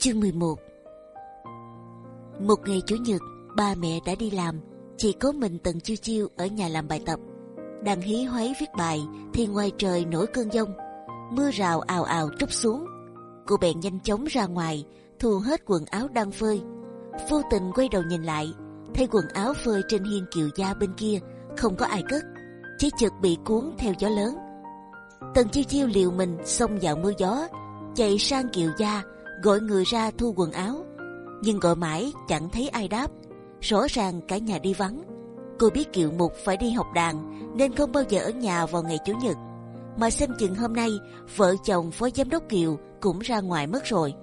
Chương 11 Một ngày chủ nhật, ba mẹ đã đi làm, chỉ có mình Tần Chiêu Chiêu ở nhà làm bài tập. Đang hí hoáy viết bài thì ngoài trời nổi cơn giông, mưa rào ào ào trút xuống. Cô bèn nhanh chóng ra ngoài, thu hết quần áo đang phơi. Vô tình quay đầu nhìn lại, thấy quần áo phơi trên hiên kiều gia bên kia không có ai cất, chỉ chợt bị cuốn theo gió lớn. Tần Chiêu Chiêu liều mình xông vào mưa gió, chạy sang kiều gia gọi người ra thu quần áo, nhưng gọi mãi chẳng thấy ai đáp. Rõ ràng cả nhà đi vắng. Cô biết Kiều Mục phải đi học đàn nên không bao giờ ở nhà vào ngày chủ nhật. Mà xem chừng hôm nay vợ chồng phó giám đốc Kiều cũng ra ngoài mất rồi.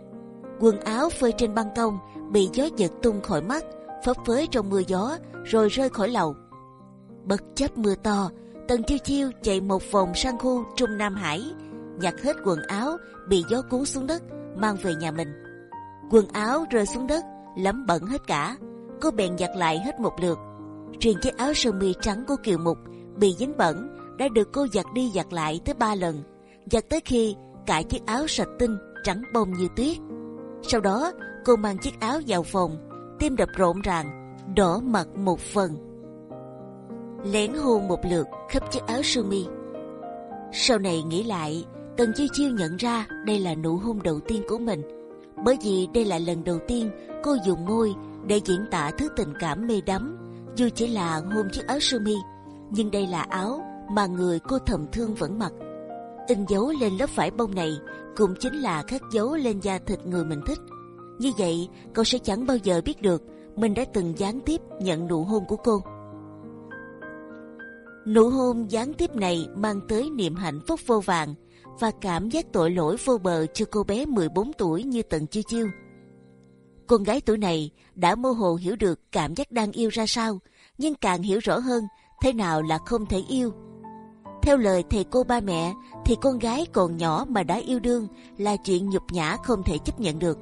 Quần áo phơi trên ban công bị gió giật tung khỏi mắt, phấp phới trong mưa gió rồi rơi khỏi lầu. Bất chấp mưa to, Tần Chiêu Chiêu chạy một vòng sang khu Trung Nam Hải, nhặt hết quần áo bị gió cuốn xuống đất mang về nhà mình. Quần áo rơi xuống đất, lấm bẩn hết cả. Cô bèn giặt lại hết một lượt. Riêng chiếc áo sơ mi trắng của Kiều Mục bị dính bẩn đã được cô giặt đi giặt lại tới ba lần, giặt tới khi cả chiếc áo sạch tinh trắng bông như tuyết. Sau đó cô mang chiếc áo vào phòng, tim đập rộn ràng, đỏ mặt một phần. lén hôn một lượt khắp chiếc áo sơ mi. Sau này nghĩ lại, Tần Chiêu Chiêu nhận ra đây là nụ hôn đầu tiên của mình, bởi vì đây là lần đầu tiên cô dùng môi để diễn tả thứ tình cảm mê đắm. Dù chỉ là hôn chiếc áo sơ mi, nhưng đây là áo mà người cô thầm thương vẫn mặc. In dấu lên lớp vải bông này cũng chính là khắc dấu lên da thịt người mình thích. Như vậy, cậu sẽ chẳng bao giờ biết được mình đã từng gián tiếp nhận nụ hôn của cô. Nụ hôn gián tiếp này mang tới niềm hạnh phúc vô vàng và cảm giác tội lỗi vô bờ cho cô bé 14 tuổi như Tần Chiêu Chiêu. Con gái tuổi này đã mơ hồ hiểu được cảm giác đang yêu ra sao, nhưng càng hiểu rõ hơn thế nào là không thể yêu. Theo lời thầy cô ba mẹ thì con gái còn nhỏ mà đã yêu đương là chuyện nhục nhã không thể chấp nhận được.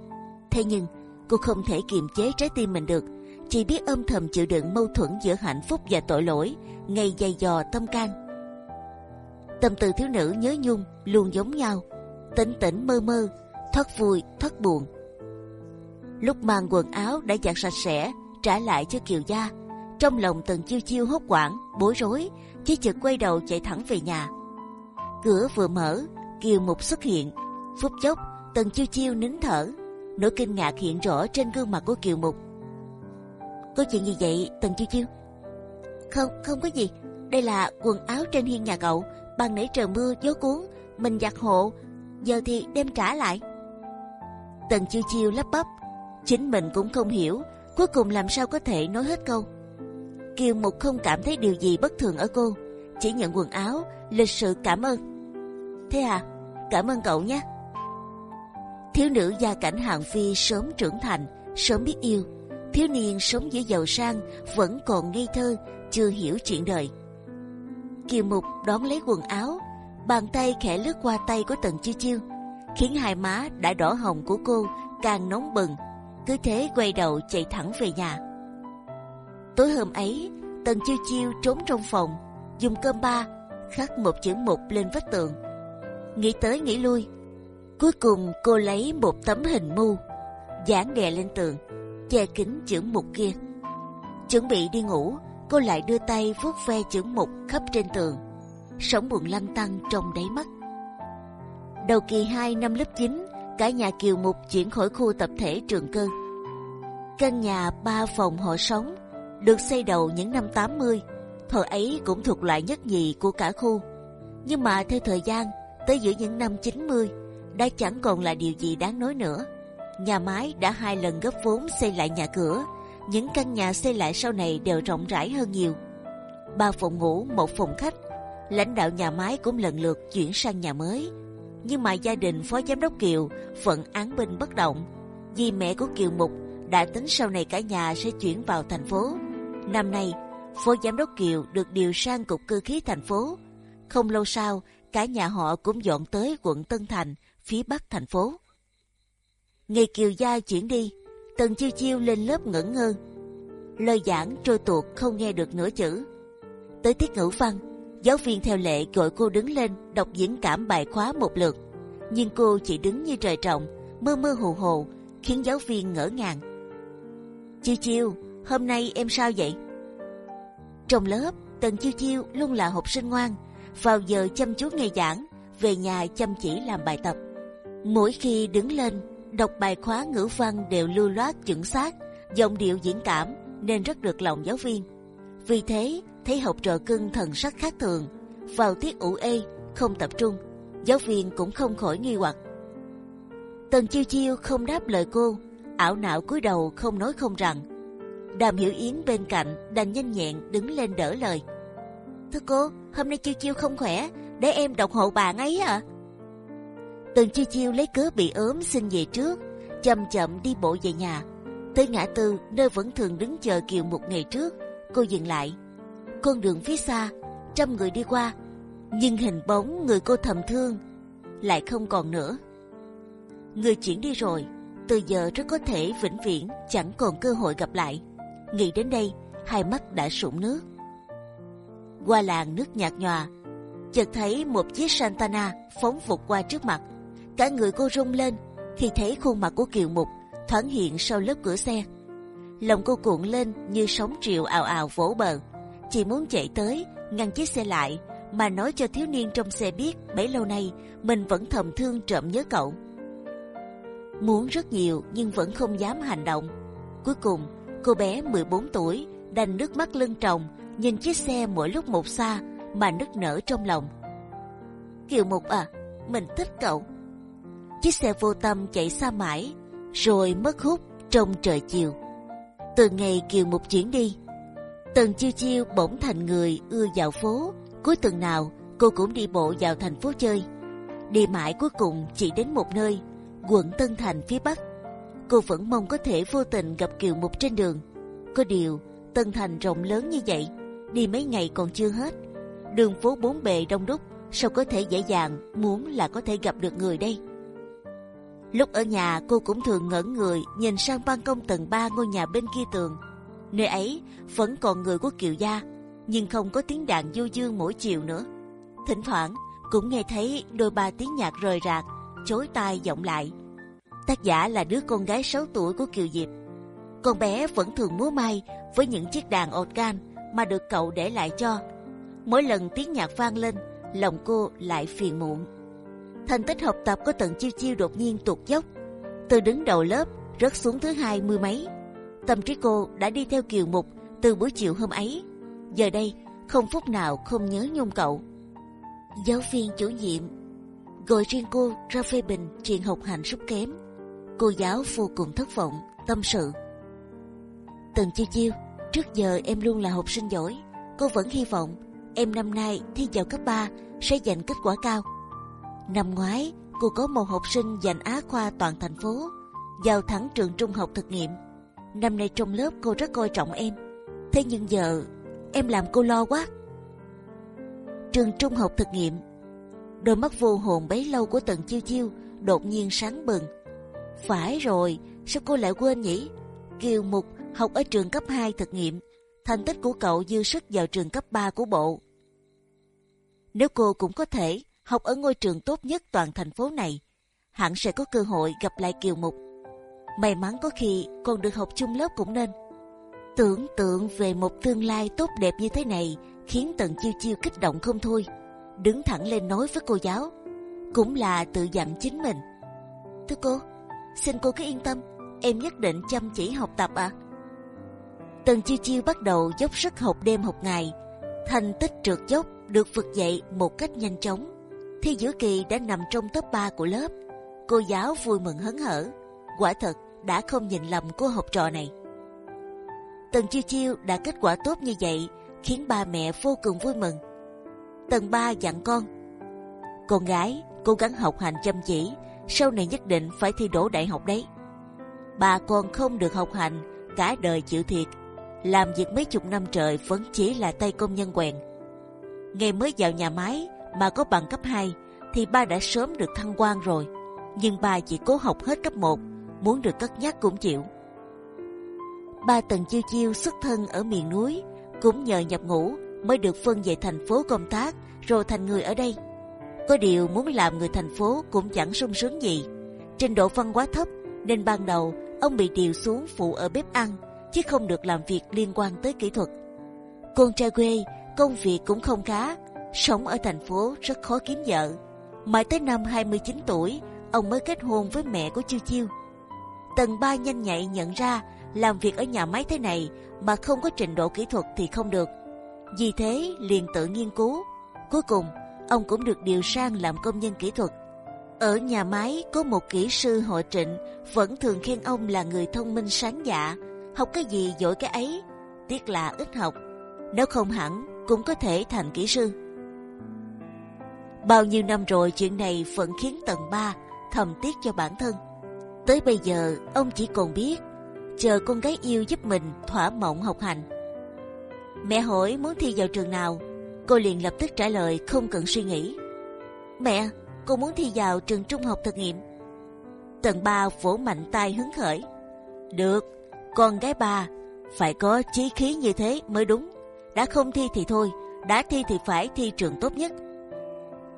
Thế nhưng cô không thể kiềm chế trái tim mình được, chỉ biết âm thầm chịu đựng mâu thuẫn giữa hạnh phúc và tội lỗi, ngày dày dò tâm can tâm tư thiếu nữ nhớ nhung luôn giống nhau, tỉnh tỉnh mơ mơ, thoát vui thoát buồn. Lúc mang quần áo đã giặt sạch sẽ trả lại cho Kiều gia, trong lòng Tần chiêu chiêu hốt hoảng, bối rối, chỉ chợt quay đầu chạy thẳng về nhà. Cửa vừa mở, Kiều Mục xuất hiện. Phút chốc, Tần chiêu chiêu nín thở, nỗi kinh ngạc hiện rõ trên gương mặt của Kiều Mục. Có chuyện gì vậy, Tần chiêu chiêu? Không, không có gì. Đây là quần áo trên hiên nhà cậu bằng nãy trời mưa, gió cuốn, mình giặt hộ, giờ thì đem trả lại. Tần chiêu chiêu lắp bắp, chính mình cũng không hiểu, cuối cùng làm sao có thể nói hết câu. Kiều mục không cảm thấy điều gì bất thường ở cô, chỉ nhận quần áo, lịch sự cảm ơn. Thế à cảm ơn cậu nhé. Thiếu nữ gia cảnh hạng phi sớm trưởng thành, sớm biết yêu. Thiếu niên sống giữa giàu sang, vẫn còn ngây thơ, chưa hiểu chuyện đời. Kiều Mục đón lấy quần áo, bàn tay khẽ lướt qua tay của Tần Chiêu Chiêu, khiến hai má đã đỏ hồng của cô càng nóng bừng. Cứ thế quay đầu chạy thẳng về nhà. Tối hôm ấy, Tần Chiêu Chiêu trốn trong phòng, dùng cơm ba khắc một chữ mục lên vách tường. Nghĩ tới nghĩ lui, cuối cùng cô lấy một tấm hình mu dán đè lên tường, che kín chữ mục kia. Chuẩn bị đi ngủ, cô lại đưa tay vuốt ve chữ mục khắp trên tường, sống buồn lăn tăng trong đáy mắt. Đầu kỳ 2 năm lớp 9, cả nhà Kiều Mục chuyển khỏi khu tập thể trường cơ. Căn nhà ba phòng họ sống được xây đầu những năm 80, thời ấy cũng thuộc loại nhất nhì của cả khu. Nhưng mà theo thời gian, tới giữa những năm 90, đã chẳng còn là điều gì đáng nói nữa. Nhà máy đã hai lần góp vốn xây lại nhà cửa, những căn nhà xây lại sau này đều rộng rãi hơn nhiều. Ba phòng ngủ, một phòng khách. Lãnh đạo nhà máy cũng lần lượt chuyển sang nhà mới. Nhưng mà gia đình phó giám đốc Kiều vẫn án binh bất động. Vì mẹ của Kiều Mục đã tính sau này cả nhà sẽ chuyển vào thành phố. Năm nay, phó giám đốc Kiều được điều sang cục cơ khí thành phố. Không lâu sau, cả nhà họ cũng dọn tới quận Tân Thành, phía bắc thành phố. Ngày Kiều gia chuyển đi, Tần chiêu chiêu lên lớp ngẩn ngơ, lời giảng trôi tuột không nghe được nửa chữ. Tới tiết ngữ văn, giáo viên theo lệ gọi cô đứng lên đọc diễn cảm bài khóa một lượt, nhưng cô chỉ đứng như trời trọng, mơ mơ hồ hồ, khiến giáo viên ngỡ ngàng. Chiêu chiêu, hôm nay em sao vậy? Trong lớp, Tần Chiêu Chiêu luôn là học sinh ngoan, vào giờ chăm chú nghe giảng, về nhà chăm chỉ làm bài tập. Mỗi khi đứng lên, đọc bài khóa ngữ văn đều lưu loát chuẩn xác, giọng điệu diễn cảm nên rất được lòng giáo viên. Vì thế, thấy học trò cưng thần sắc khác thường, vào tiết ủ ê, không tập trung, giáo viên cũng không khỏi nghi hoặc. Tần chiêu chiêu không đáp lời cô, ảo não cúi đầu không nói không rằng. Đàm hiểu yến bên cạnh đành nhanh nhẹn đứng lên đỡ lời. thưa cô, hôm nay chiêu chiêu không khỏe, để em đọc hộ bạn ấy à? Tần chi chiêu lấy cớ bị ốm xin về trước, chậm chậm đi bộ về nhà. Tới ngã tư nơi vẫn thường đứng chờ kiều một ngày trước, cô dừng lại. Con đường phía xa, trăm người đi qua, nhưng hình bóng người cô thầm thương lại không còn nữa. Người chuyển đi rồi, từ giờ rất có thể vĩnh viễn chẳng còn cơ hội gặp lại. Nghĩ đến đây, hai mắt đã sụn nước. Qua làng nước nhạt nhòa, chợt thấy một chiếc Santana phóng vụt qua trước mặt. Cả người cô rung lên khi thấy khuôn mặt của Kiều Mục thoáng hiện sau lớp cửa xe. Lòng cô cuộn lên như sóng triệu ào ào vỗ bờ. Chỉ muốn chạy tới ngăn chiếc xe lại mà nói cho thiếu niên trong xe biết bấy lâu nay mình vẫn thầm thương trộm nhớ cậu. Muốn rất nhiều nhưng vẫn không dám hành động. Cuối cùng, cô bé 14 tuổi đành nước mắt lưng tròng nhìn chiếc xe mỗi lúc một xa mà nức nở trong lòng. Kiều Mục à, mình thích cậu. Chiếc xe vô tâm chạy xa mãi, rồi mất hút trong trời chiều. Từ ngày Kiều Mục chuyển đi, Tần Chiêu Chiêu bỗng thành người ưa dạo phố. Cuối tuần nào cô cũng đi bộ vào thành phố chơi. Đi mãi cuối cùng chỉ đến một nơi, quận Tân Thành phía Bắc. Cô vẫn mong có thể vô tình gặp Kiều Mục trên đường. Có điều Tân Thành rộng lớn như vậy, đi mấy ngày còn chưa hết. Đường phố bốn bề đông đúc, sao có thể dễ dàng muốn là có thể gặp được người đây? Lúc ở nhà cô cũng thường ngẩn người nhìn sang ban công tầng 3 ngôi nhà bên kia tường. Nơi ấy vẫn còn người của Kiều gia, nhưng không có tiếng đàn du dương mỗi chiều nữa. Thỉnh thoảng cũng nghe thấy đôi ba tiếng nhạc rời rạc, chối tai vọng lại. Tác giả là đứa con gái 6 tuổi của Kiều Diệp. Con bé vẫn thường múa may với những chiếc đàn organ mà được cậu để lại cho. Mỗi lần tiếng nhạc vang lên, lòng cô lại phiền muộn. Thành tích học tập của Tần Chiêu Chiêu đột nhiên tụt dốc. Từ đứng đầu lớp rớt xuống thứ hai mươi mấy. Tâm trí cô đã đi theo Kiều Mục từ buổi chiều hôm ấy. Giờ đây không phút nào không nhớ nhung cậu. Giáo viên chủ nhiệm gọi riêng cô ra phê bình chuyện học hành sút kém. Cô giáo vô cùng thất vọng, tâm sự. Tần Chiêu Chiêu, trước giờ em luôn là học sinh giỏi. Cô vẫn hy vọng em năm nay thi vào cấp 3 sẽ giành kết quả cao. Năm ngoái, cô có một học sinh giành Á khoa toàn thành phố, vào thẳng trường trung học thực nghiệm. Năm nay trong lớp cô rất coi trọng em. Thế nhưng giờ em làm cô lo quá. Trường trung học thực nghiệm, đôi mắt vô hồn bấy lâu của Tần Chiêu Chiêu đột nhiên sáng bừng. Phải rồi, sao cô lại quên nhỉ? Kiều Mục học ở trường cấp 2 thực nghiệm, thành tích của cậu dư sức vào trường cấp 3 của bộ. Nếu cô cũng có thể học ở ngôi trường tốt nhất toàn thành phố này, hẳn sẽ có cơ hội gặp lại Kiều Mục. May mắn có khi còn được học chung lớp cũng nên. Tưởng tượng về một tương lai tốt đẹp như thế này khiến Tần Chiêu Chiêu kích động không thôi. Đứng thẳng lên nói với cô giáo, cũng là tự dặn chính mình. Thưa cô, xin cô cứ yên tâm, em nhất định chăm chỉ học tập ạ. À? Tần Chiêu Chiêu bắt đầu dốc sức học đêm học ngày, thành tích trượt dốc được vực dậy một cách nhanh chóng. Thi giữa kỳ đã nằm trong top 3 của lớp. Cô giáo vui mừng hớn hở, quả thật đã không nhìn lầm cô học trò này. Tần Chiêu Chiêu đã kết quả tốt như vậy khiến ba mẹ vô cùng vui mừng. Tần ba dặn con, con gái cố gắng học hành chăm chỉ, sau này nhất định phải thi đỗ đại học đấy. Bà con không được học hành, cả đời chịu thiệt, làm việc mấy chục năm trời vẫn chỉ là tay công nhân quèn. Ngày mới vào nhà máy mà có bằng cấp 2 thì ba đã sớm được thăng quan rồi, nhưng ba chỉ cố học hết cấp 1, muốn được cất nhắc cũng chịu. Ba Tần Chiêu Chiêu xuất thân ở miền núi, cũng nhờ nhập ngũ mới được phân về thành phố công tác, rồi thành người ở đây. Có điều muốn làm người thành phố cũng chẳng sung sướng gì. Trình độ văn hóa thấp, nên ban đầu ông bị điều xuống phụ ở bếp ăn, chứ không được làm việc liên quan tới kỹ thuật. Con trai quê, công việc cũng không khá, sống ở thành phố rất khó kiếm vợ. Mãi tới năm 29 tuổi, ông mới kết hôn với mẹ của Chiêu Chiêu. Tần ba nhanh nhạy nhận ra làm việc ở nhà máy thế này mà không có trình độ kỹ thuật thì không được. Vì thế liền tự nghiên cứu. Cuối cùng, ông cũng được điều sang làm công nhân kỹ thuật. Ở nhà máy có một kỹ sư họ Trịnh vẫn thường khen ông là người thông minh sáng dạ, học cái gì giỏi cái ấy, tiếc là ít học. Nếu không hẳn cũng có thể thành kỹ sư. Bao nhiêu năm rồi chuyện này vẫn khiến tầng ba thầm tiếc cho bản thân. Tới bây giờ ông chỉ còn biết chờ con gái yêu giúp mình thỏa mộng học hành. Mẹ hỏi muốn thi vào trường nào, cô liền lập tức trả lời không cần suy nghĩ. Mẹ, cô muốn thi vào trường trung học thực nghiệm. Tần ba vỗ mạnh tay hứng khởi. Được, con gái ba phải có chí khí như thế mới đúng. Đã không thi thì thôi, đã thi thì phải thi trường tốt nhất.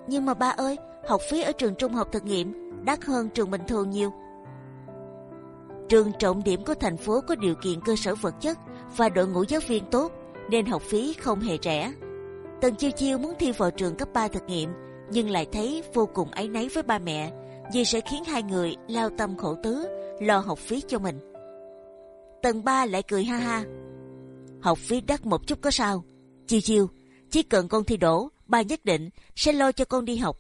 Nhưng mà ba ơi, học phí ở trường trung học thực nghiệm đắt hơn trường bình thường nhiều. Trường trọng điểm của thành phố có điều kiện cơ sở vật chất và đội ngũ giáo viên tốt, nên học phí không hề rẻ. Tần chiêu chiêu muốn thi vào trường cấp 3 thực nghiệm, nhưng lại thấy vô cùng áy náy với ba mẹ, vì sẽ khiến hai người lao tâm khổ tứ lo học phí cho mình. Tần ba lại cười ha ha. Học phí đắt một chút có sao? Chiêu chiêu, chỉ cần con thi đỗ, ba nhất định sẽ lo cho con đi học.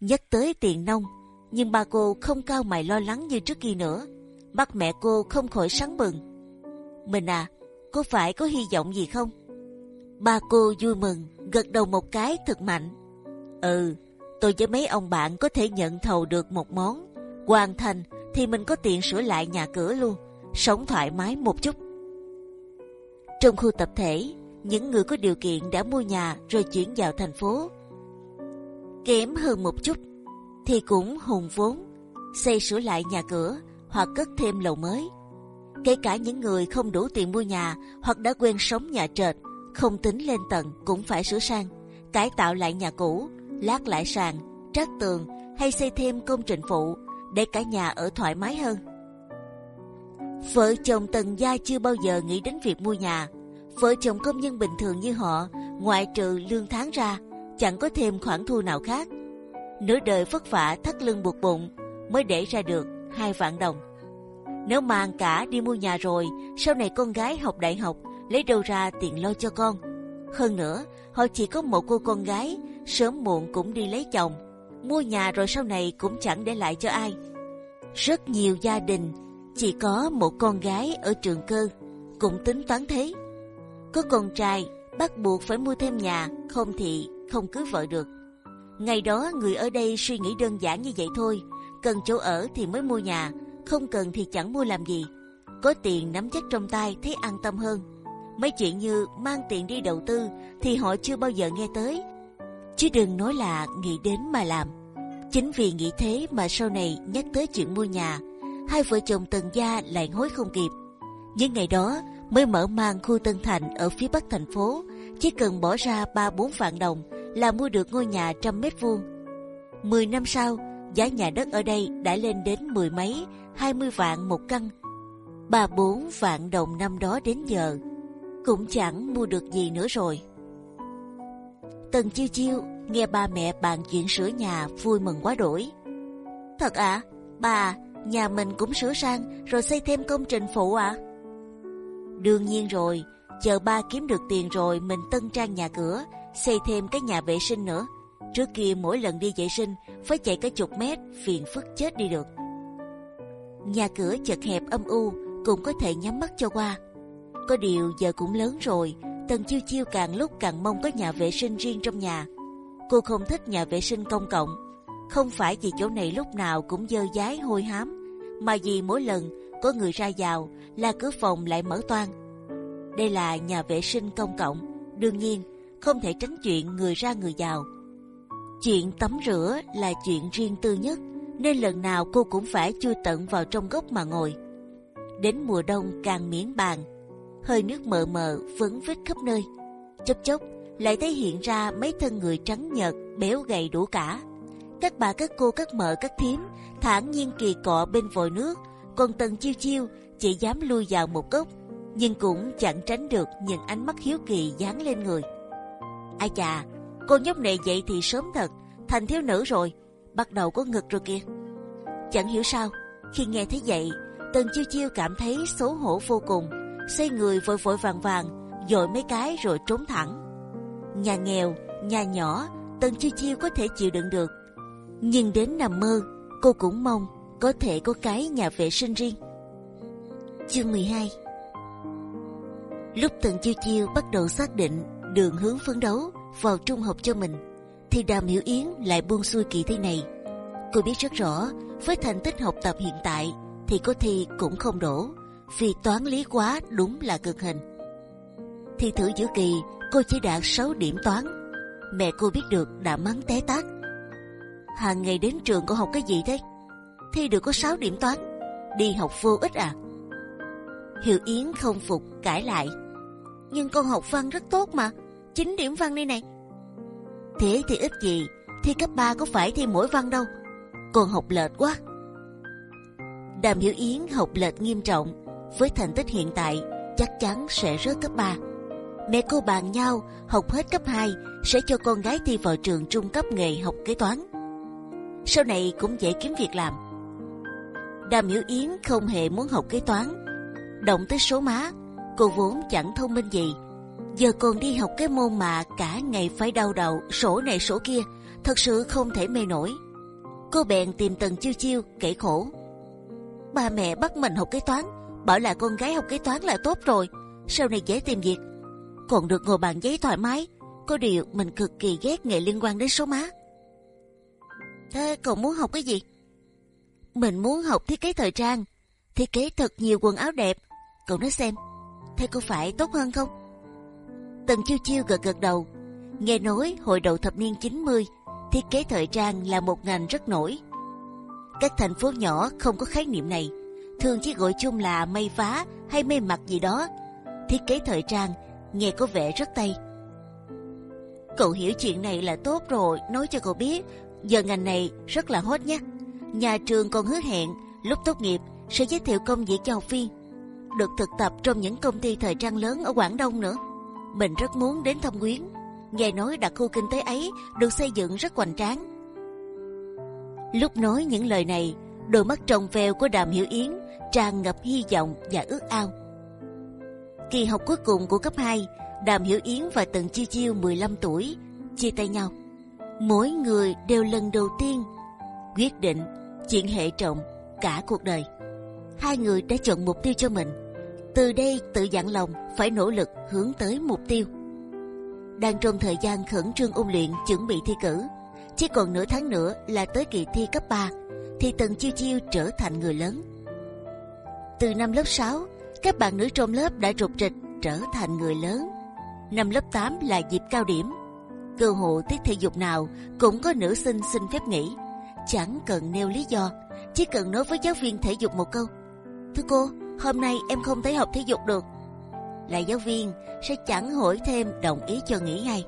Nhắc tới tiền nông, nhưng ba cô không cao mày lo lắng như trước kia nữa mắt mẹ cô không khỏi sáng bừng. Mình à, có phải có hy vọng gì không? Ba cô vui mừng, gật đầu một cái thật mạnh. Ừ, tôi với mấy ông bạn có thể nhận thầu được một món. Hoàn thành thì mình có tiền sửa lại nhà cửa luôn, sống thoải mái một chút. Trong khu tập thể, những người có điều kiện đã mua nhà rồi chuyển vào thành phố. Kém hơn một chút thì cũng hùng vốn xây sửa lại nhà cửa hoặc cất thêm lầu mới. Kể cả những người không đủ tiền mua nhà hoặc đã quen sống nhà trệt, không tính lên tầng cũng phải sửa sang, cải tạo lại nhà cũ, lát lại sàn, trát tường hay xây thêm công trình phụ để cả nhà ở thoải mái hơn. Vợ chồng Tần gia chưa bao giờ nghĩ đến việc mua nhà. Vợ chồng công nhân bình thường như họ, ngoại trừ lương tháng ra, chẳng có thêm khoản thu nào khác. Nửa đời vất vả thắt lưng buộc bụng mới để ra được hai vạn đồng. Nếu mang cả đi mua nhà rồi, sau này con gái học đại học lấy đâu ra tiền lo cho con? Hơn nữa, họ chỉ có một cô con gái, sớm muộn cũng đi lấy chồng, mua nhà rồi sau này cũng chẳng để lại cho ai. Rất nhiều gia đình chỉ có một con gái ở trường cơ, cũng tính toán thế. Có con trai bắt buộc phải mua thêm nhà, không thì không cưới vợ được. Ngày đó người ở đây suy nghĩ đơn giản như vậy thôi, cần chỗ ở thì mới mua nhà, không cần thì chẳng mua làm gì. Có tiền nắm chắc trong tay thấy an tâm hơn. Mấy chuyện như mang tiền đi đầu tư thì họ chưa bao giờ nghe tới, chứ đừng nói là nghĩ đến mà làm. Chính vì nghĩ thế mà sau này nhắc tới chuyện mua nhà, hai vợ chồng Tần gia lại hối không kịp. Những ngày đó mới mở mang khu Tân Thành ở phía bắc thành phố, chỉ cần bỏ ra ba bốn vạn đồng là mua được ngôi nhà trăm mét vuông. Mười năm sau giá nhà đất ở đây đã lên đến mười mấy, hai mươi vạn một căn. Ba bốn vạn đồng năm đó đến giờ cũng chẳng mua được gì nữa rồi. Tần chiêu chiêu nghe ba mẹ bàn chuyện sửa nhà vui mừng quá đổi. Thật ạ, à, bà nhà mình cũng sửa sang rồi xây thêm công trình phụ ạ. À? Đương nhiên rồi, chờ ba kiếm được tiền rồi mình tân trang nhà cửa, xây thêm cái nhà vệ sinh nữa. Trước kia mỗi lần đi vệ sinh phải chạy cả chục mét, phiền phức chết đi được. Nhà cửa chật hẹp âm u, cũng có thể nhắm mắt cho qua. Có điều giờ cũng lớn rồi, Tần Chiêu Chiêu càng lúc càng mong có nhà vệ sinh riêng trong nhà. Cô không thích nhà vệ sinh công cộng, không phải vì chỗ này lúc nào cũng dơ dái hôi hám, mà vì mỗi lần có người ra vào là cửa phòng lại mở toang. Đây là nhà vệ sinh công cộng, đương nhiên không thể tránh chuyện người ra người vào Chuyện tắm rửa là chuyện riêng tư nhất, nên lần nào cô cũng phải chui tận vào trong góc mà ngồi. Đến mùa đông càng miễn bàn, hơi nước mờ mờ vấn vít khắp nơi. Chốc chốc lại thấy hiện ra mấy thân người trắng nhợt, béo gầy đủ cả. Các bà, các cô, các mợ, các thím thản nhiên kỳ cọ bên vòi nước, còn Tần chiêu chiêu chỉ dám lui vào một góc, nhưng cũng chẳng tránh được những ánh mắt hiếu kỳ dán lên người. Ai chà, cô nhóc này dậy thì sớm thật, thành thiếu nữ rồi, bắt đầu có ngực rồi kìa. Chẳng hiểu sao, khi nghe thấy vậy, Tần chiêu chiêu cảm thấy xấu hổ vô cùng, xoay người vội vội vàng vàng, dội mấy cái rồi trốn thẳng. Nhà nghèo, nhà nhỏ, Tần chiêu chiêu có thể chịu đựng được, nhưng đến nằm mơ, cô cũng mong có thể có cái nhà vệ sinh riêng. Chương 12 Lúc Tần Chiêu Chiêu bắt đầu xác định đường hướng phấn đấu vào trung học cho mình, thì Đàm Hiểu Yến lại buông xuôi kỳ thi này. Cô biết rất rõ, với thành tích học tập hiện tại thì có thi cũng không đổ, vì toán lý quá đúng là cực hình. Thi thử giữa kỳ, cô chỉ đạt 6 điểm toán. Mẹ cô biết được đã mắng té tát. Hàng ngày đến trường cô học cái gì thế? Thi được có 6 điểm toán, đi học vô ích à? hiệu Yến không phục cãi lại. Nhưng con học văn rất tốt mà, 9 điểm văn đây này. Thế thì ít gì, thi cấp 3 có phải thi mỗi văn đâu, còn học lệch quá. Đàm Hiểu Yến học lệch nghiêm trọng, với thành tích hiện tại chắc chắn sẽ rớt cấp 3. Mẹ cô bàn nhau học hết cấp 2 sẽ cho con gái thi vào trường trung cấp nghề học kế toán. Sau này cũng dễ kiếm việc làm. Đàm Hiểu Yến không hề muốn học kế toán, động tới số má, cô vốn chẳng thông minh gì, giờ còn đi học cái môn mà cả ngày phải đau đầu sổ này sổ kia, thật sự không thể mê nổi. Cô bèn tìm Tần Chiêu Chiêu kể khổ. Ba mẹ bắt mình học kế toán, bảo là con gái học kế toán là tốt rồi, sau này dễ tìm việc, còn được ngồi bàn giấy thoải mái. Có điều mình cực kỳ ghét nghề liên quan đến số má. Thế cậu muốn học cái gì? Mình muốn học thiết kế thời trang, thiết kế thật nhiều quần áo đẹp. Cậu nói xem, thế có phải tốt hơn không? Tần chiêu chiêu gật gật đầu. Nghe nói hồi đầu thập niên 90, thiết kế thời trang là một ngành rất nổi. Các thành phố nhỏ không có khái niệm này, thường chỉ gọi chung là may vá hay may mặc gì đó. Thiết kế thời trang nghe có vẻ rất tây. Cậu hiểu chuyện này là tốt rồi, nói cho cậu biết. Giờ ngành này rất là hot nhé. Nhà trường còn hứa hẹn lúc tốt nghiệp sẽ giới thiệu công việc cho học viên, được thực tập trong những công ty thời trang lớn ở Quảng Đông nữa. Mình rất muốn đến thăm Quyến. Nghe nói đặc khu kinh tế ấy được xây dựng rất hoành tráng. Lúc nói những lời này, đôi mắt trong veo của Đàm Hiểu Yến tràn ngập hy vọng và ước ao. Kỳ học cuối cùng của cấp 2, Đàm Hiểu Yến và Tần Chiêu Chiêu 15 tuổi chia tay nhau. Mỗi người đều lần đầu tiên quyết định chuyện hệ trọng cả cuộc đời. Hai người đã chọn mục tiêu cho mình. Từ đây tự dặn lòng phải nỗ lực hướng tới mục tiêu. Đang trong thời gian khẩn trương ôn luyện chuẩn bị thi cử, chỉ còn nửa tháng nữa là tới kỳ thi cấp 3 thì Tần Chiêu Chiêu trở thành người lớn. Từ năm lớp 6, các bạn nữ trong lớp đã rụt rịch trở thành người lớn. Năm lớp 8 là dịp cao điểm, cơ hội tiết thể dục nào cũng có nữ sinh xin phép nghỉ, chẳng cần nêu lý do, chỉ cần nói với giáo viên thể dục một câu: thưa cô, hôm nay em không thể học thể dục được. Là giáo viên sẽ chẳng hỏi thêm đồng ý cho nghỉ ngay.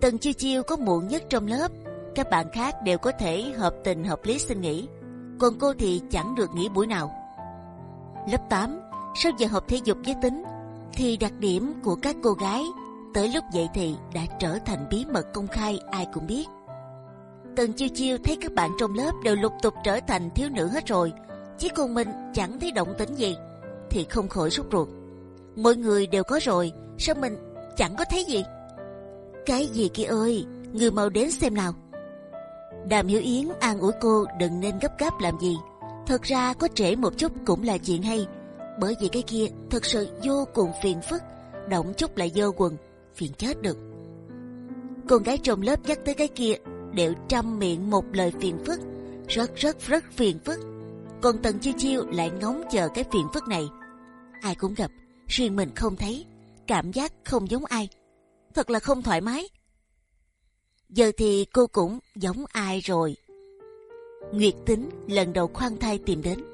Tần chiêu chiêu có muộn nhất trong lớp, các bạn khác đều có thể hợp tình hợp lý xin nghỉ, còn cô thì chẳng được nghỉ buổi nào. Lớp 8 sau giờ học thể dục giới tính thì đặc điểm của các cô gái tới lúc dậy thì đã trở thành bí mật công khai ai cũng biết. Tần chiêu chiêu thấy các bạn trong lớp đều lục tục trở thành thiếu nữ hết rồi, chỉ còn mình chẳng thấy động tĩnh gì, thì không khỏi sốt ruột. Mọi người đều có rồi, sao mình chẳng có thấy gì? Cái gì kia ơi, người mau đến xem nào. Đàm Hiểu Yến an ủi cô đừng nên gấp gáp làm gì. Thật ra có trễ một chút cũng là chuyện hay, bởi vì cái kia thật sự vô cùng phiền phức, động chút lại dơ quần, phiền chết được. Con gái trong lớp nhắc tới cái kia đều trăm miệng một lời phiền phức, rất rất rất phiền phức. Còn Tần Chiêu Chiêu lại ngóng chờ cái phiền phức này. Ai cũng gặp, riêng mình không thấy, cảm giác không giống ai, thật là không thoải mái. Giờ thì cô cũng giống ai rồi. Nguyệt Tính lần đầu khoan thai tìm đến,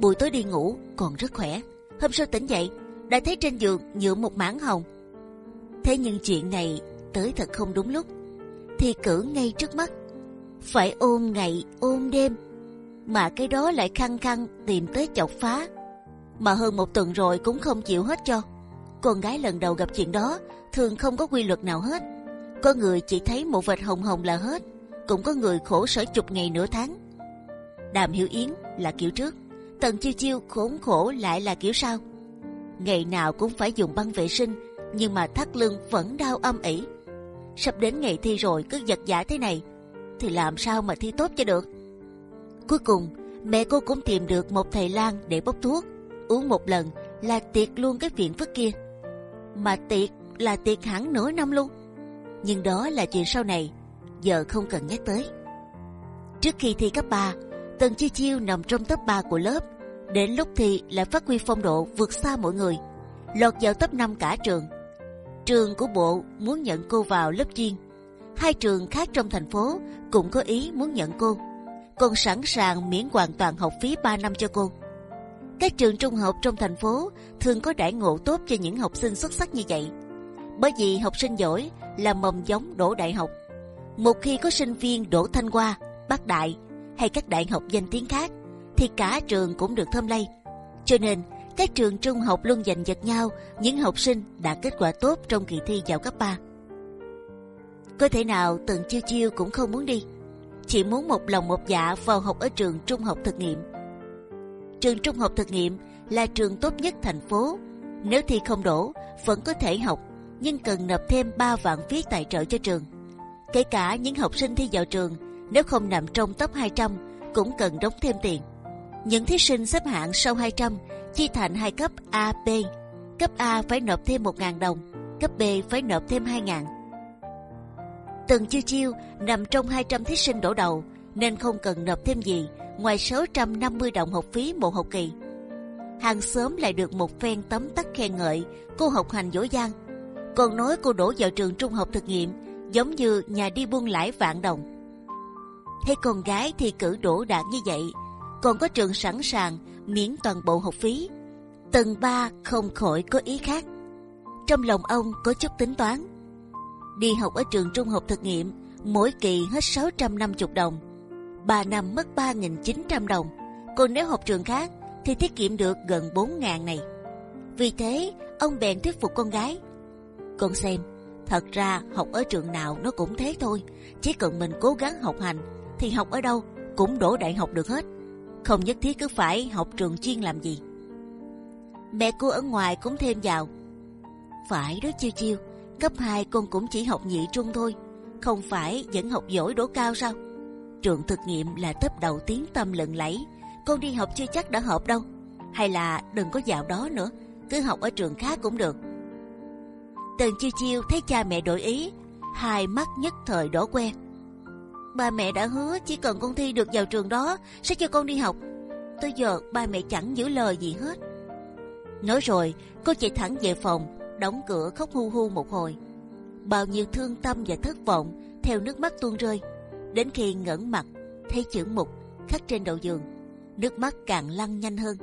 buổi tối đi ngủ còn rất khỏe. Hôm sau tỉnh dậy đã thấy trên giường nhựa một mảng hồng. Thế nhưng chuyện này tới thật không đúng lúc thi cử ngay trước mắt, phải ôm ngày ôm đêm, mà cái đó lại khăng khăng tìm tới chọc phá, mà hơn một tuần rồi cũng không chịu hết cho. Con gái lần đầu gặp chuyện đó thường không có quy luật nào hết. Có người chỉ thấy một vệt hồng hồng là hết, cũng có người khổ sở chục ngày nửa tháng. Đàm Hiểu Yến là kiểu trước, Tần Chiêu Chiêu khốn khổ lại là kiểu sau. Ngày nào cũng phải dùng băng vệ sinh, nhưng mà thắt lưng vẫn đau âm ỉ. Sắp đến ngày thi rồi cứ giật giả thế này, thì làm sao mà thi tốt cho được? Cuối cùng, mẹ cô cũng tìm được một thầy lang để bốc thuốc, uống một lần là tiệt luôn cái phiền phức kia. Mà tiệt là tiệt hẳn nửa năm luôn. Nhưng đó là chuyện sau này, giờ không cần nhắc tới. Trước khi thi cấp 3, Tần Chiêu Chiêu nằm trong top 3 của lớp. Đến lúc thi lại phát huy phong độ vượt xa mọi người, lọt vào top 5 cả trường. Trường của bộ muốn nhận cô vào lớp chuyên. Hai trường khác trong thành phố cũng có ý muốn nhận cô, còn sẵn sàng miễn hoàn toàn học phí 3 năm cho cô. Các trường trung học trong thành phố thường có đãi ngộ tốt cho những học sinh xuất sắc như vậy, bởi vì học sinh giỏi là mầm giống đổ đại học. Một khi có sinh viên đổ thanh hoa, bắc đại hay các đại học danh tiếng khác, thì cả trường cũng được thơm lây. Cho nên các trường trung học luôn giành giật nhau những học sinh đạt kết quả tốt trong kỳ thi vào cấp 3. Có thể nào từng chiêu chiêu cũng không muốn đi, chỉ muốn một lòng một dạ vào học ở trường trung học thực nghiệm. Trường trung học thực nghiệm là trường tốt nhất thành phố. Nếu thi không đổ, vẫn có thể học, nhưng cần nộp thêm 3 vạn phí tài trợ cho trường. Kể cả những học sinh thi vào trường, nếu không nằm trong top 200 cũng cần đóng thêm tiền. Những thí sinh xếp hạng sau 200 chia thành hai cấp A, B. Cấp A phải nộp thêm 1.000 đồng, cấp B phải nộp thêm 2.000. Từng chiêu chiêu nằm trong 200 thí sinh đổ đầu nên không cần nộp thêm gì ngoài 650 đồng học phí một học kỳ. Hàng xóm lại được một phen tấm tắc khen ngợi cô học hành dỗ dang, còn nói cô đổ vào trường trung học thực nghiệm giống như nhà đi buôn lãi vạn đồng. Thấy con gái thì cử đổ đạt như vậy, còn có trường sẵn sàng miễn toàn bộ học phí. Tầng ba không khỏi có ý khác. Trong lòng ông có chút tính toán. Đi học ở trường trung học thực nghiệm, mỗi kỳ hết 650 đồng, 3 năm mất 3.900 đồng. Còn nếu học trường khác thì tiết kiệm được gần 4.000 này. Vì thế ông bèn thuyết phục con gái. Con xem, thật ra học ở trường nào nó cũng thế thôi. Chỉ cần mình cố gắng học hành thì học ở đâu cũng đổ đại học được hết không nhất thiết cứ phải học trường chuyên làm gì. Mẹ cô ở ngoài cũng thêm vào. Phải đó chiêu chiêu, cấp 2 con cũng chỉ học nhị trung thôi, không phải vẫn học giỏi đỗ cao sao? Trường thực nghiệm là tấp đầu tiếng tâm lận lẫy, con đi học chưa chắc đã hợp đâu. Hay là đừng có vào đó nữa, cứ học ở trường khác cũng được. Tần chiêu chiêu thấy cha mẹ đổi ý, hai mắt nhất thời đỏ que Ba mẹ đã hứa chỉ cần con thi được vào trường đó sẽ cho con đi học. Tới giờ ba mẹ chẳng giữ lời gì hết. Nói rồi, cô chạy thẳng về phòng, đóng cửa khóc hu hu một hồi. Bao nhiêu thương tâm và thất vọng theo nước mắt tuôn rơi. Đến khi ngẩng mặt, thấy chữ mục khắc trên đầu giường, nước mắt càng lăn nhanh hơn.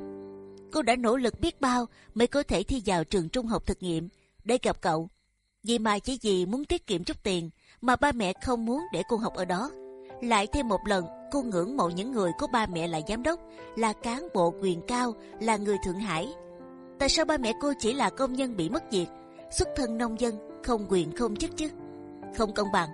Cô đã nỗ lực biết bao mới có thể thi vào trường trung học thực nghiệm để gặp cậu. Vì mà chỉ vì muốn tiết kiệm chút tiền mà ba mẹ không muốn để cô học ở đó. Lại thêm một lần, cô ngưỡng mộ những người có ba mẹ là giám đốc, là cán bộ quyền cao, là người Thượng Hải. Tại sao ba mẹ cô chỉ là công nhân bị mất việc, xuất thân nông dân, không quyền không chức chứ? Không công bằng,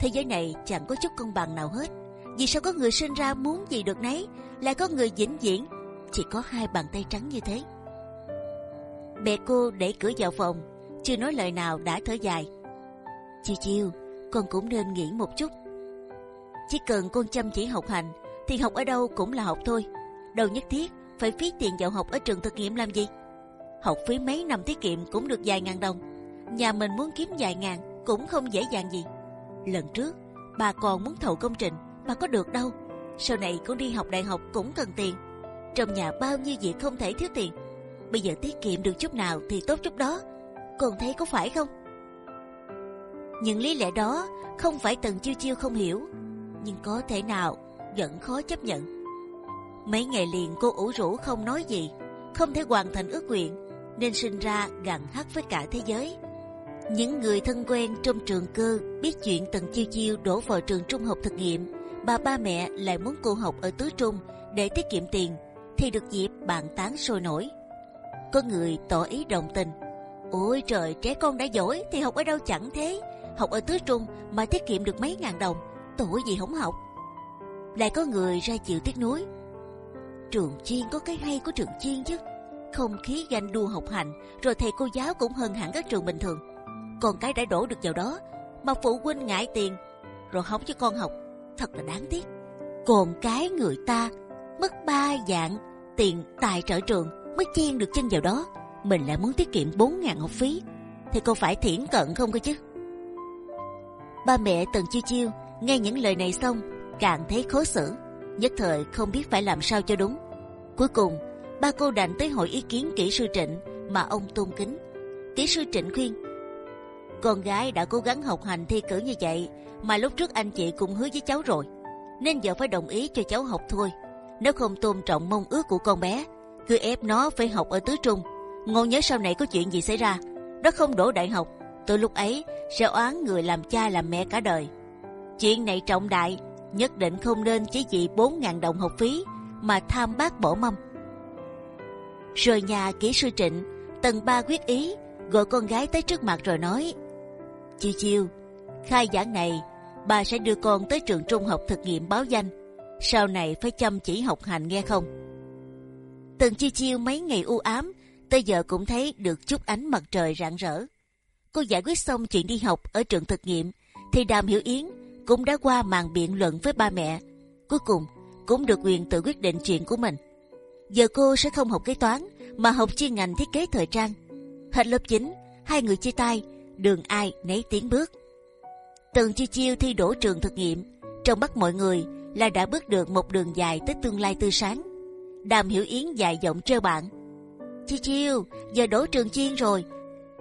thế giới này chẳng có chút công bằng nào hết. Vì sao có người sinh ra muốn gì được nấy, lại có người vĩnh viễn chỉ có hai bàn tay trắng như thế? Mẹ cô để cửa vào phòng, chưa nói lời nào đã thở dài. Chiều chiều con cũng nên nghĩ một chút. Chỉ cần con chăm chỉ học hành, thì học ở đâu cũng là học thôi. Đâu nhất thiết phải phí tiền vào học ở trường thực nghiệm làm gì? Học phí mấy năm tiết kiệm cũng được vài ngàn đồng. Nhà mình muốn kiếm vài ngàn cũng không dễ dàng gì. Lần trước, bà còn muốn thầu công trình mà có được đâu. Sau này con đi học đại học cũng cần tiền. Trong nhà bao nhiêu việc không thể thiếu tiền. Bây giờ tiết kiệm được chút nào thì tốt chút đó. Con thấy có phải không? Những lý lẽ đó không phải tần chiêu chiêu không hiểu nhưng có thể nào vẫn khó chấp nhận mấy ngày liền cô ủ rũ không nói gì không thể hoàn thành ước nguyện nên sinh ra gặn hắt với cả thế giới những người thân quen trong trường cơ biết chuyện tần chiêu chiêu đổ vào trường trung học thực nghiệm bà ba mẹ lại muốn cô học ở tứ trung để tiết kiệm tiền, thì được dịp bàn tán sôi nổi. Có người tỏ ý đồng tình. Ôi trời, trẻ con đã giỏi thì học ở đâu chẳng thế. Học ở tứ trung mà tiết kiệm được mấy ngàn đồng, tuổi gì không học. Lại có người ra chịu tiếc nuối. Trường chuyên có cái hay của trường chuyên chứ. Không khí ganh đua học hành, rồi thầy cô giáo cũng hơn hẳn các trường bình thường. Còn cái đã đổ được vào đó, mà phụ huynh ngại tiền, rồi không cho con học, thật là đáng tiếc. Còn cái người ta mất ba dạng tiền tài trợ trường mới chen được chân vào đó, mình lại muốn tiết kiệm 4 ngàn học phí, thì cô phải thiển cận không cơ chứ? Ba mẹ Tần Chiêu Chiêu nghe những lời này xong càng thấy khó xử, nhất thời không biết phải làm sao cho đúng. Cuối cùng, ba cô đành tới hội ý kiến kỹ sư Trịnh mà ông tôn kính. Kỹ sư Trịnh khuyên: con gái đã cố gắng học hành thi cử như vậy, mà lúc trước anh chị cũng hứa với cháu rồi, nên giờ phải đồng ý cho cháu học thôi. Nếu không tôn trọng mong ước của con bé, cứ ép nó phải học ở tứ trung, ngộ nhớ sau này có chuyện gì xảy ra, nó không đổ đại học, tôi lúc ấy sẽ oán người làm cha làm mẹ cả đời. Chuyện này trọng đại, nhất định không nên chỉ vì bốn ngàn đồng học phí mà tham bác bỏ mâm. Rồi nhà kỹ sư Trịnh, tầng ba quyết ý gọi con gái tới trước mặt rồi nói: Chiêu chiêu, khai giảng này, bà sẽ đưa con tới trường trung học thực nghiệm báo danh. Sau này phải chăm chỉ học hành nghe không? Tần chiêu chiêu mấy ngày u ám, tới giờ cũng thấy được chút ánh mặt trời rạng rỡ. Cô giải quyết xong chuyện đi học ở trường thực nghiệm, thì Đàm Hiểu Yến cũng đã qua màn biện luận với ba mẹ. Cuối cùng cũng được quyền tự quyết định chuyện của mình. Giờ cô sẽ không học kế toán mà học chuyên ngành thiết kế thời trang. Hết lớp 9, hai người chia tay, đường ai nấy tiến bước. Từng Chi Chiêu thi đỗ trường thực nghiệm, trong mắt mọi người là đã bước được một đường dài tới tương lai tươi sáng. Đàm Hiểu Yến dài giọng trêu bạn. Chi Chiêu, giờ đỗ trường chuyên rồi,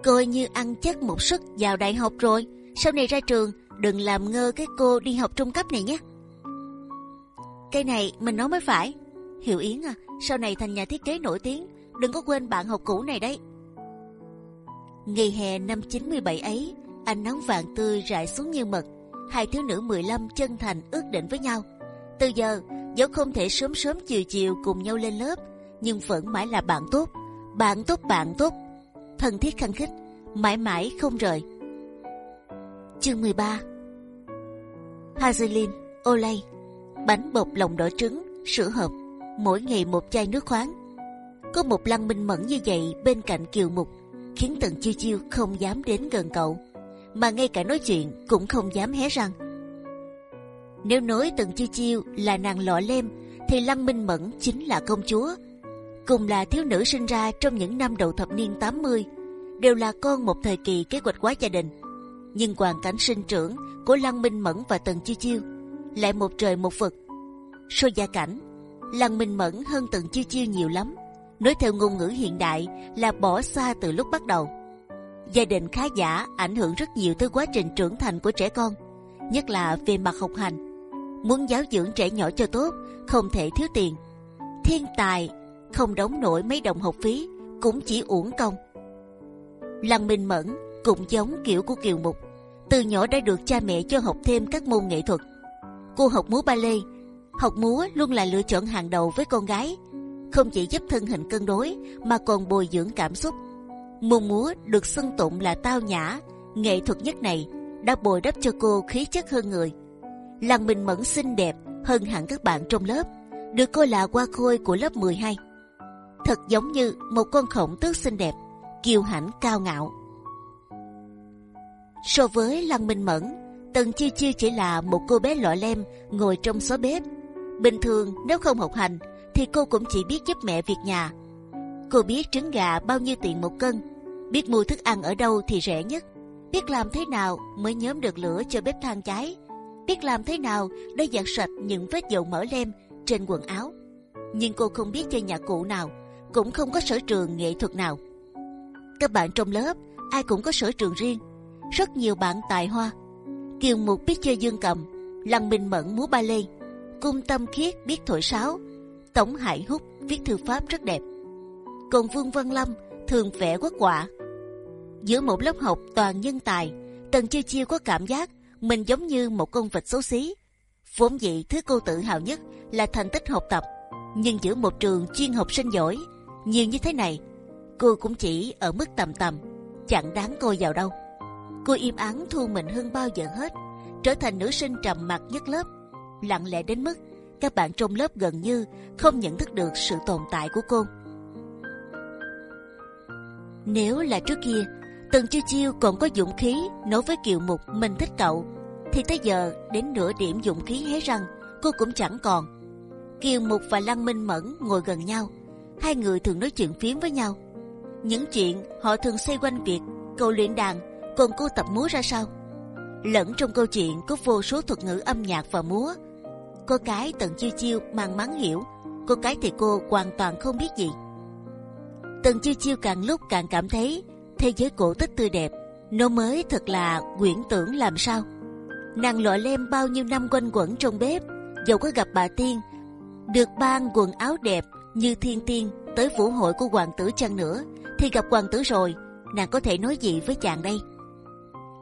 coi như ăn chắc một suất vào đại học rồi. Sau này ra trường, đừng làm ngơ cái cô đi học trung cấp này nhé. Cái này mình nói mới phải. Hiểu Yến à, sau này thành nhà thiết kế nổi tiếng, đừng có quên bạn học cũ này đấy. Ngày hè năm 97 ấy, ánh nắng vàng tươi rải xuống như mật. Hai thiếu nữ 15 chân thành ước định với nhau. Từ giờ, dẫu không thể sớm sớm chiều chiều cùng nhau lên lớp, nhưng vẫn mãi là bạn tốt, bạn tốt bạn tốt, thân thiết khăng khít, mãi mãi không rời. Chương 13 Hazelin, Olay, bánh bột lòng đỏ trứng, sữa hộp, mỗi ngày một chai nước khoáng. Có một lăng minh mẫn như vậy bên cạnh kiều mục khiến tần chiêu chiêu không dám đến gần cậu, mà ngay cả nói chuyện cũng không dám hé răng. Nếu nói tần chiêu chiêu là nàng lọ lem, thì lăng minh mẫn chính là công chúa, cùng là thiếu nữ sinh ra trong những năm đầu thập niên 80, đều là con một thời kỳ kế hoạch hóa gia đình. Nhưng hoàn cảnh sinh trưởng của lăng minh mẫn và tần chiêu chiêu lại một trời một vực. So gia cảnh, lăng minh mẫn hơn tần chiêu chiêu nhiều lắm nói theo ngôn ngữ hiện đại là bỏ xa từ lúc bắt đầu. Gia đình khá giả ảnh hưởng rất nhiều tới quá trình trưởng thành của trẻ con, nhất là về mặt học hành. Muốn giáo dưỡng trẻ nhỏ cho tốt, không thể thiếu tiền. Thiên tài không đóng nổi mấy đồng học phí cũng chỉ uổng công. Lăng Minh Mẫn cũng giống kiểu của Kiều Mục, từ nhỏ đã được cha mẹ cho học thêm các môn nghệ thuật. Cô học múa ba lê, học múa luôn là lựa chọn hàng đầu với con gái không chỉ giúp thân hình cân đối mà còn bồi dưỡng cảm xúc. Môn múa được xưng tụng là tao nhã, nghệ thuật nhất này đã bồi đắp cho cô khí chất hơn người. Lăng Minh mẫn xinh đẹp hơn hẳn các bạn trong lớp, được coi là hoa khôi của lớp 12. Thật giống như một con khổng tước xinh đẹp, kiêu hãnh cao ngạo. So với Lăng Minh Mẫn, Tần Chiêu Chiêu chỉ là một cô bé lọ lem ngồi trong xó bếp. Bình thường nếu không học hành thì cô cũng chỉ biết giúp mẹ việc nhà. Cô biết trứng gà bao nhiêu tiền một cân, biết mua thức ăn ở đâu thì rẻ nhất, biết làm thế nào mới nhóm được lửa cho bếp than cháy, biết làm thế nào để giặt sạch những vết dầu mỡ lem trên quần áo. Nhưng cô không biết chơi nhạc cụ nào, cũng không có sở trường nghệ thuật nào. Các bạn trong lớp ai cũng có sở trường riêng, rất nhiều bạn tài hoa. Kiều Mục biết chơi dương cầm, Lăng Minh Mẫn múa ba lê, Cung Tâm Khiết biết thổi sáo, tổng Hải Húc viết thư pháp rất đẹp. Còn Vương Văn Lâm thường vẽ quốc quả. Giữa một lớp học toàn nhân tài, Tần Chiêu Chiêu có cảm giác mình giống như một con vật xấu xí. vốn dĩ thứ cô tự hào nhất là thành tích học tập, nhưng giữa một trường chuyên học sinh giỏi nhiều như thế này, cô cũng chỉ ở mức tầm tầm, chẳng đáng cô vào đâu. Cô im ắng thu mình hơn bao giờ hết, trở thành nữ sinh trầm mặc nhất lớp, lặng lẽ đến mức các bạn trong lớp gần như không nhận thức được sự tồn tại của cô. Nếu là trước kia, Tần Chiêu Chiêu còn có dũng khí nói với Kiều Mục mình thích cậu, thì tới giờ đến nửa điểm dũng khí hé răng cô cũng chẳng còn. Kiều Mục và Lăng Minh Mẫn ngồi gần nhau, hai người thường nói chuyện phiếm với nhau. Những chuyện họ thường xoay quanh việc cậu luyện đàn, còn cô tập múa ra sao. Lẫn trong câu chuyện có vô số thuật ngữ âm nhạc và múa. Có cái Tần Chiêu Chiêu mang mắng hiểu, có cái thì cô hoàn toàn không biết gì. Tần Chiêu Chiêu càng lúc càng cảm thấy thế giới cổ tích tươi đẹp, nó mới thật là quyển tưởng làm sao. Nàng lọ lem bao nhiêu năm quanh quẩn trong bếp, dầu có gặp bà tiên, được ban quần áo đẹp như thiên tiên tới vũ hội của hoàng tử chăng nữa, thì gặp hoàng tử rồi, nàng có thể nói gì với chàng đây?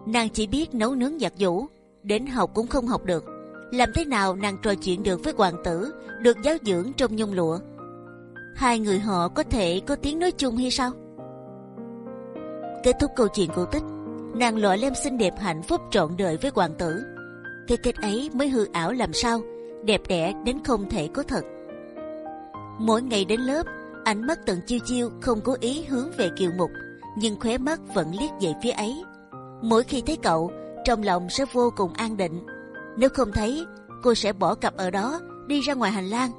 Nàng chỉ biết nấu nướng giặt giũ, đến học cũng không học được. Làm thế nào nàng trò chuyện được với hoàng tử, được giáo dưỡng trong nhung lụa? Hai người họ có thể có tiếng nói chung hay sao? Kết thúc câu chuyện cổ tích, nàng lọ lem xinh đẹp hạnh phúc trọn đời với hoàng tử. Cái kết ấy mới hư ảo làm sao, đẹp đẽ đến không thể có thật. Mỗi ngày đến lớp, ánh mắt tận chiêu chiêu không cố ý hướng về kiều mục, nhưng khóe mắt vẫn liếc về phía ấy. Mỗi khi thấy cậu, trong lòng sẽ vô cùng an định. Nếu không thấy, cô sẽ bỏ cặp ở đó, đi ra ngoài hành lang,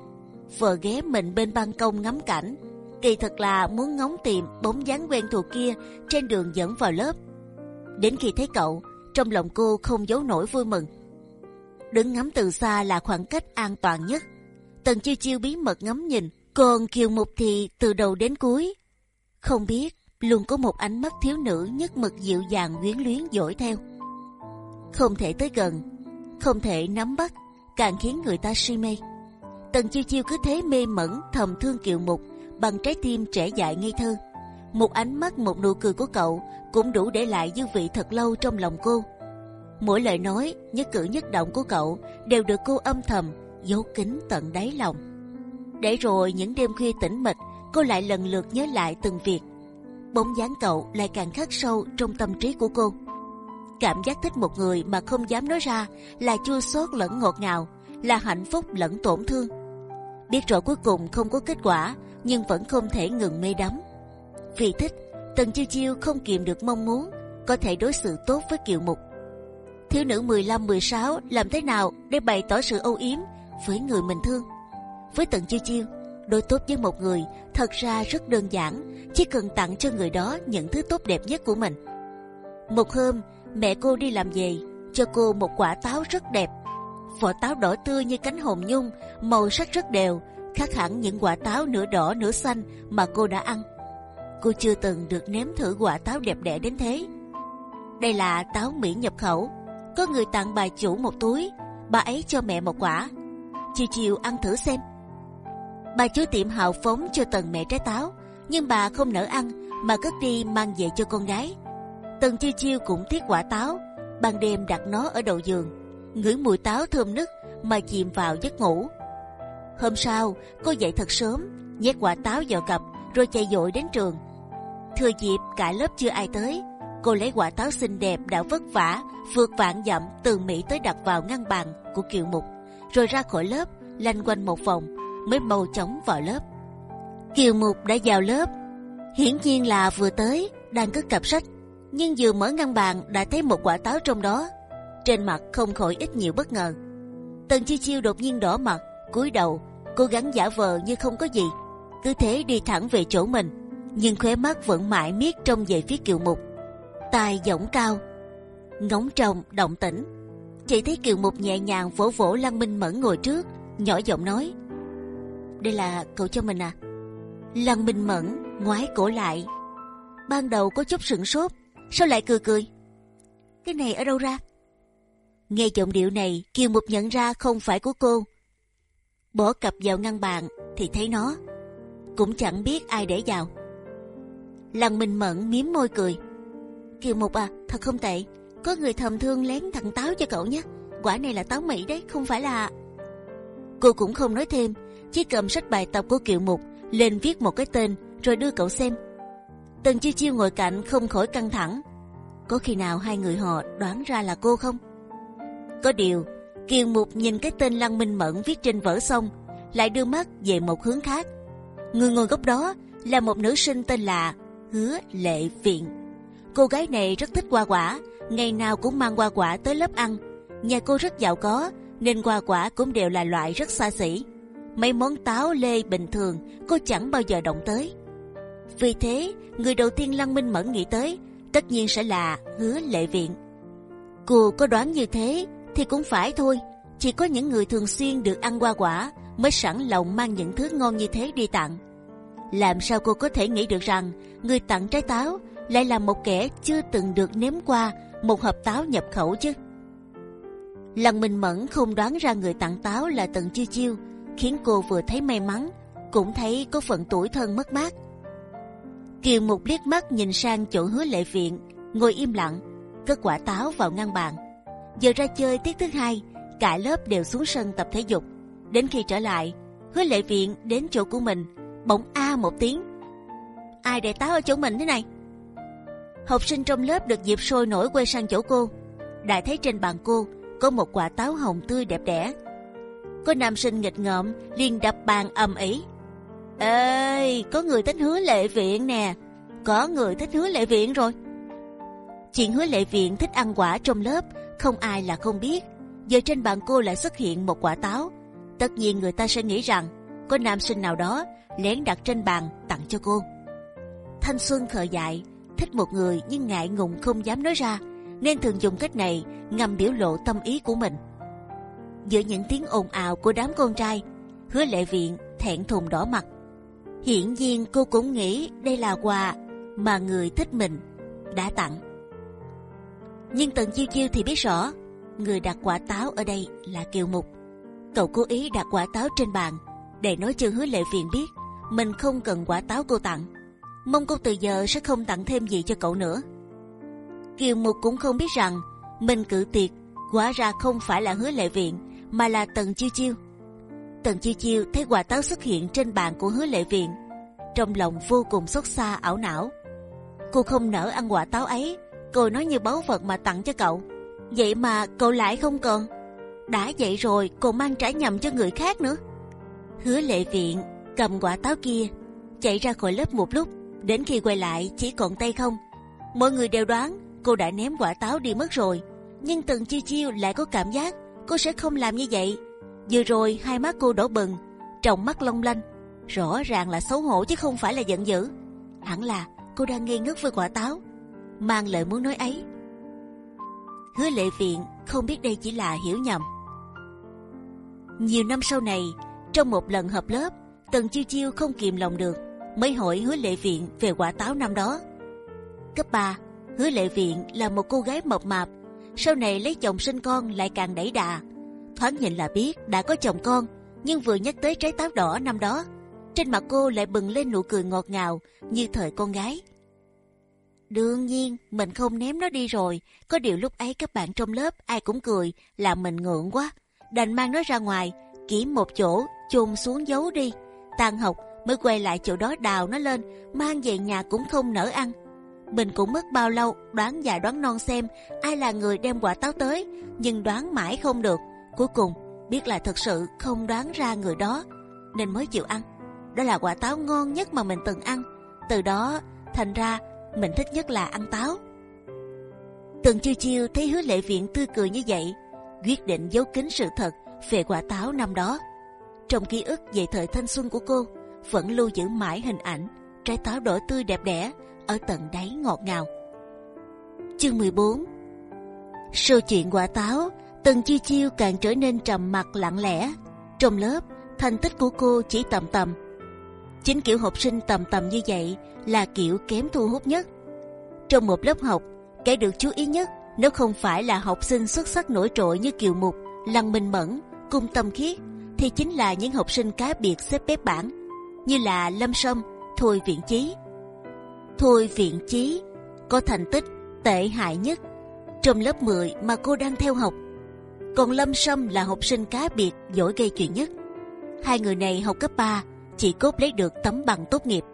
vờ ghé mình bên ban công ngắm cảnh. Kỳ thật là muốn ngóng tìm bóng dáng quen thuộc kia trên đường dẫn vào lớp. Đến khi thấy cậu, trong lòng cô không giấu nổi vui mừng. Đứng ngắm từ xa là khoảng cách an toàn nhất. Tần chiêu chiêu bí mật ngắm nhìn, còn kiều mục thì từ đầu đến cuối không biết luôn có một ánh mắt thiếu nữ nhất mực dịu dàng quyến luyến dõi theo. Không thể tới gần, không thể nắm bắt, càng khiến người ta si mê. Tần chiêu chiêu cứ thế mê mẩn thầm thương kiều mục bằng trái tim trẻ dại ngây thơ. Một ánh mắt, một nụ cười của cậu cũng đủ để lại dư vị thật lâu trong lòng cô. Mỗi lời nói, nhất cử nhất động của cậu đều được cô âm thầm giấu kín tận đáy lòng. Để rồi những đêm khuya tĩnh mịch, cô lại lần lượt nhớ lại từng việc. Bóng dáng cậu lại càng khắc sâu trong tâm trí của cô. Cảm giác thích một người mà không dám nói ra là chua xót lẫn ngọt ngào, là hạnh phúc lẫn tổn thương. Biết rõ cuối cùng không có kết quả, nhưng vẫn không thể ngừng mê đắm. Vì thích, Tần Chiêu Chiêu không kiềm được mong muốn có thể đối xử tốt với Kiều Mục. Thiếu nữ 15-16 làm thế nào để bày tỏ sự âu yếm với người mình thương? Với tận Chiêu Chiêu, đối tốt với một người thật ra rất đơn giản, chỉ cần tặng cho người đó những thứ tốt đẹp nhất của mình. Một hôm, mẹ cô đi làm về, cho cô một quả táo rất đẹp. Vỏ táo đỏ tươi như cánh hồng nhung, màu sắc rất đều, khác hẳn những quả táo nửa đỏ nửa xanh mà cô đã ăn. Cô chưa từng được nếm thử quả táo đẹp đẽ đến thế. Đây là táo Mỹ nhập khẩu. Có người tặng bà chủ một túi, bà ấy cho mẹ một quả. Chiều chiều ăn thử xem. Bà chú tiệm hào phóng cho tần mẹ trái táo, nhưng bà không nỡ ăn mà cất đi mang về cho con gái. Tần chiêu chiêu cũng tiếc quả táo, ban đêm đặt nó ở đầu giường, ngửi mùi táo thơm nức mà chìm vào giấc ngủ. Hôm sau, cô dậy thật sớm, nhét quả táo vào cặp, rồi chạy dội đến trường. Thừa dịp cả lớp chưa ai tới, cô lấy quả táo xinh đẹp đã vất vả vượt vạn dặm từ Mỹ tới đặt vào ngăn bàn của Kiều Mục, rồi ra khỏi lớp lanh quanh một vòng mới bầu chóng vào lớp. Kiều Mục đã vào lớp, hiển nhiên là vừa tới đang cất cặp sách, nhưng vừa mở ngăn bàn đã thấy một quả táo trong đó. Trên mặt không khỏi ít nhiều bất ngờ. Tần Chi Chiêu đột nhiên đỏ mặt, cúi đầu cố gắng giả vờ như không có gì cứ thế đi thẳng về chỗ mình nhưng khóe mắt vẫn mãi miết trong về phía kiều mục tai giọng cao ngóng trông động tĩnh chỉ thấy kiều mục nhẹ nhàng vỗ vỗ lăng minh mẫn ngồi trước, nhỏ giọng nói, đây là cậu cho mình à? Lăng minh mẫn ngoái cổ lại. Ban đầu có chút sửng sốt, sao lại cười cười? Cái này ở đâu ra? Nghe giọng điệu này, kiều mục nhận ra không phải của cô. Bỏ cặp vào ngăn bàn thì thấy nó, cũng chẳng biết ai để vào. Lăng minh mẫn mím môi cười. Kiều mục à thật không tệ có người thầm thương lén thằng táo cho cậu nhé quả này là táo Mỹ đấy, không phải là... Cô cũng không nói thêm, chỉ cầm sách bài tập của Kiều Mục lên viết một cái tên rồi đưa cậu xem. Tần chiêu chiêu ngồi cạnh không khỏi căng thẳng. Có khi nào hai người họ đoán ra là cô không? Có điều, Kiều Mục nhìn cái tên Lăng Minh Mẫn viết trên vở xong, lại đưa mắt về một hướng khác. Người ngồi góc đó là một nữ sinh tên là Hứa Lệ Viện. Cô gái này rất thích hoa quả, ngày nào cũng mang hoa quả tới lớp ăn. Nhà cô rất giàu có, nên hoa quả cũng đều là loại rất xa xỉ. Mấy món táo lê bình thường cô chẳng bao giờ động tới. Vì thế, người đầu tiên Lăng Minh Mẫn nghĩ tới tất nhiên sẽ là Hứa Lệ Viện. Cô có đoán như thế thì cũng phải thôi. Chỉ có những người thường xuyên được ăn hoa quả mới sẵn lòng mang những thứ ngon như thế đi tặng. Làm sao cô có thể nghĩ được rằng người tặng trái táo lại là một kẻ chưa từng được nếm qua một hộp táo nhập khẩu chứ? Lần mình mẫn không đoán ra người tặng táo là Tần Chiêu Chiêu, khiến cô vừa thấy may mắn, cũng thấy có phần tuổi thân mất mát. Kiều Mục liếc mắt nhìn sang chỗ hứa lệ viện, ngồi im lặng, cất quả táo vào ngăn bàn. Giờ ra chơi tiết thứ hai, cả lớp đều xuống sân tập thể dục. Đến khi trở lại, hứa lệ viện đến chỗ của mình, bỗng a một tiếng. Ai để táo ở chỗ mình thế này? Học sinh trong lớp được dịp sôi nổi quay sang chỗ cô, đại thấy trên bàn cô có một quả táo hồng tươi đẹp đẽ. Có nam sinh nghịch ngợm liền đập bàn ầm ĩ. Ê, có người thích hứa lệ viện nè, có người thích hứa lệ viện rồi. Chuyện hứa lệ viện thích ăn quả trong lớp không ai là không biết. Giờ trên bàn cô lại xuất hiện một quả táo, tất nhiên người ta sẽ nghĩ rằng có nam sinh nào đó lén đặt trên bàn tặng cho cô. Thanh xuân khờ dại, thích một người nhưng ngại ngùng không dám nói ra, nên thường dùng cách này ngầm biểu lộ tâm ý của mình. Giữa những tiếng ồn ào của đám con trai, hứa lệ viện thẹn thùng đỏ mặt. Hiển nhiên cô cũng nghĩ đây là quà mà người thích mình đã tặng. Nhưng tần chiêu chiêu thì biết rõ người đặt quả táo ở đây là kiều mục. Cậu cố ý đặt quả táo trên bàn để nói cho hứa lệ viện biết mình không cần quả táo cô tặng, mong cô từ giờ sẽ không tặng thêm gì cho cậu nữa. Kiều Mục cũng không biết rằng mình cử tiệc quả ra không phải là hứa lệ viện mà là Tần Chiêu Chiêu. Tần Chiêu Chiêu thấy quả táo xuất hiện trên bàn của hứa lệ viện, trong lòng vô cùng xót xa ảo não. Cô không nỡ ăn quả táo ấy, cô nói như báu vật mà tặng cho cậu. Vậy mà cậu lại không cần. đã vậy rồi còn mang trả nhầm cho người khác nữa. Hứa lệ viện cầm quả táo kia chạy ra khỏi lớp một lúc, đến khi quay lại chỉ còn tay không. Mọi người đều đoán cô đã ném quả táo đi mất rồi, nhưng Tần Chiêu Chiêu lại có cảm giác cô sẽ không làm như vậy. Vừa rồi hai mắt cô đỏ bừng, tròng mắt long lanh, rõ ràng là xấu hổ chứ không phải là giận dữ. Hẳn là cô đang ngây ngất với quả táo, mang lời muốn nói ấy. Hứa lệ viện không biết đây chỉ là hiểu nhầm. Nhiều năm sau này, trong một lần họp lớp, Tần Chiêu Chiêu không kìm lòng được, mới hỏi Hứa Lệ Viện về quả táo năm đó. Cấp 3, Hứa Lệ Viện là một cô gái mập mạp, sau này lấy chồng sinh con lại càng đẩy đà. Thoáng nhìn là biết đã có chồng con, nhưng vừa nhắc tới trái táo đỏ năm đó, trên mặt cô lại bừng lên nụ cười ngọt ngào như thời con gái. Đương nhiên mình không ném nó đi rồi, có điều lúc ấy các bạn trong lớp ai cũng cười, làm mình ngượng quá, đành mang nó ra ngoài, kiếm một chỗ chôn xuống giấu đi. Tan học mới quay lại chỗ đó đào nó lên, mang về nhà cũng không nỡ ăn. Mình cũng mất bao lâu đoán già đoán non xem ai là người đem quả táo tới, nhưng đoán mãi không được. Cuối cùng biết là thật sự không đoán ra người đó, nên mới chịu ăn. Đó là quả táo ngon nhất mà mình từng ăn. Từ đó thành ra mình thích nhất là ăn táo. Từng chiêu chiêu thấy hứa lệ viện tươi cười như vậy, quyết định giấu kín sự thật về quả táo năm đó. Trong ký ức về thời thanh xuân của cô, vẫn lưu giữ mãi hình ảnh trái táo đỏ tươi đẹp đẽ ở tận đáy ngọt ngào. Chương 14 Sau chuyện quả táo, Tần chi Chiêu càng trở nên trầm mặc lặng lẽ. Trong lớp, thành tích của cô chỉ tầm tầm. Chính kiểu học sinh tầm tầm như vậy là kiểu kém thu hút nhất. Trong một lớp học, kẻ được chú ý nhất nếu không phải là học sinh xuất sắc nổi trội như Kiều Mục, Lăng Minh Mẫn, Cung Tâm Khiết thì chính là những học sinh cá biệt xếp bếp bảng như là Lâm Sâm, Thôi Viện Chí. Thôi Viện Chí có thành tích tệ hại nhất trong lớp 10 mà cô đang theo học. còn Lâm Sâm là học sinh cá biệt giỏi gây chuyện nhất. Hai người này học cấp 3 chỉ cốt lấy được tấm bằng tốt nghiệp.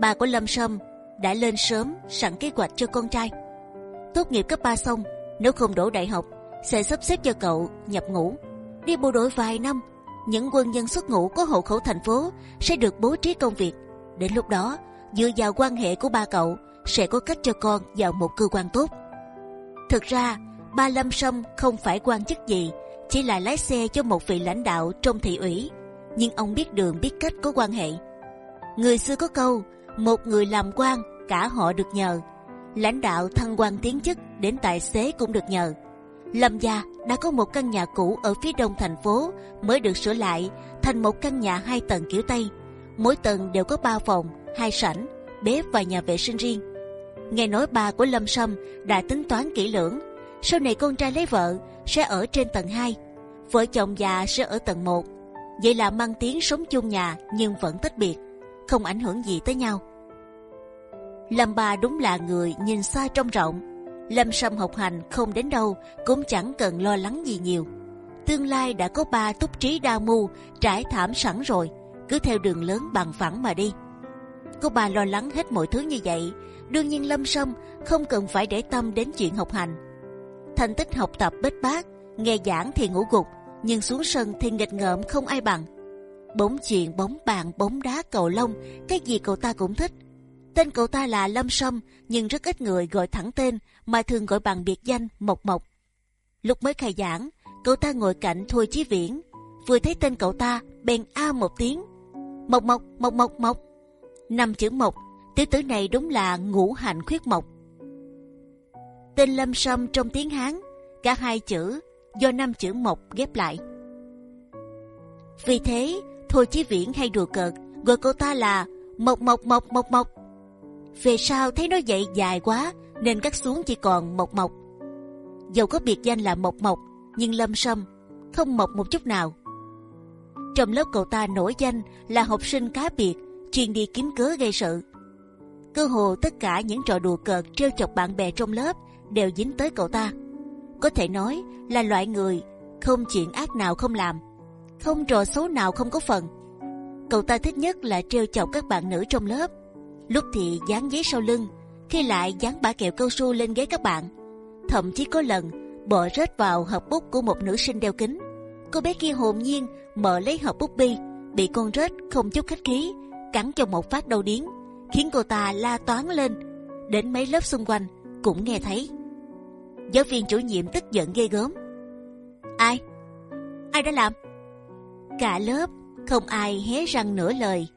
Bà của Lâm Sâm đã lên sớm sẵn kế hoạch cho con trai. Tốt nghiệp cấp 3 xong, nếu không đổ đại học, sẽ sắp xếp cho cậu nhập ngũ, đi bộ đội vài năm. Những quân nhân xuất ngũ có hộ khẩu thành phố sẽ được bố trí công việc. Đến lúc đó, dựa vào quan hệ của ba cậu sẽ có cách cho con vào một cơ quan tốt. Thực ra, ba Lâm Sâm không phải quan chức gì, chỉ là lái xe cho một vị lãnh đạo trong thị ủy. Nhưng ông biết đường biết cách có quan hệ. Người xưa có câu, một người làm quan cả họ được nhờ. Lãnh đạo thăng quan tiến chức đến tài xế cũng được nhờ. Lâm gia đã có một căn nhà cũ ở phía đông thành phố mới được sửa lại thành một căn nhà hai tầng kiểu Tây. Mỗi tầng đều có ba phòng, hai sảnh, bếp và nhà vệ sinh riêng. Nghe nói bà của Lâm Sâm đã tính toán kỹ lưỡng. Sau này con trai lấy vợ sẽ ở trên tầng 2, vợ chồng già sẽ ở tầng 1. Vậy là mang tiếng sống chung nhà nhưng vẫn tách biệt, không ảnh hưởng gì tới nhau. Lâm bà đúng là người nhìn xa trông rộng. Lâm Sâm học hành không đến đâu cũng chẳng cần lo lắng gì nhiều. Tương lai đã có ba túc trí đa mưu trải thảm sẵn rồi, cứ theo đường lớn bằng phẳng mà đi. Cô bà lo lắng hết mọi thứ như vậy, đương nhiên Lâm Sâm không cần phải để tâm đến chuyện học hành. Thành tích học tập bết bát, nghe giảng thì ngủ gục, nhưng xuống sân thì nghịch ngợm không ai bằng. Bóng chuyện, bóng bàn, bóng đá, cầu lông, cái gì cậu ta cũng thích. Tên cậu ta là Lâm Sâm, nhưng rất ít người gọi thẳng tên, mà thường gọi bằng biệt danh Mộc Mộc. Lúc mới khai giảng, cậu ta ngồi cạnh Thôi Chí Viễn, vừa thấy tên cậu ta, bèn a một tiếng. Mộc Mộc, Mộc Mộc Mộc. Năm chữ Mộc, tiểu tử này đúng là ngũ hạnh khuyết mộc. Tên Lâm Sâm trong tiếng Hán, cả hai chữ do năm chữ Mộc ghép lại. Vì thế, Thôi Chí Viễn hay đùa cợt gọi cậu ta là Mộc Mộc Mộc Mộc Mộc. Về sau thấy nó vậy dài quá nên cắt xuống chỉ còn Mộc Mộc. Dầu có biệt danh là Mộc Mộc, nhưng Lâm Sâm không mộc một chút nào. Trong lớp cậu ta nổi danh là học sinh cá biệt, chuyên đi kiếm cớ gây sự. Cơ hồ tất cả những trò đùa cợt trêu chọc bạn bè trong lớp đều dính tới cậu ta. Có thể nói là loại người không chuyện ác nào không làm, không trò xấu nào không có phần. Cậu ta thích nhất là trêu chọc các bạn nữ trong lớp. Lúc thì dán giấy sau lưng, khi lại dán bả kẹo cao su lên ghế các bạn. Thậm chí có lần bỏ rớt vào hộp bút của một nữ sinh đeo kính. Cô bé kia hồn nhiên mở lấy hộp bút bi, bị con rết không chút khách khí cắn cho một phát đau điếng, khiến cô ta la toán lên. Đến mấy lớp xung quanh cũng nghe thấy. Giáo viên chủ nhiệm tức giận ghê gớm. Ai? Ai đã làm? Cả lớp không ai hé răng nửa lời.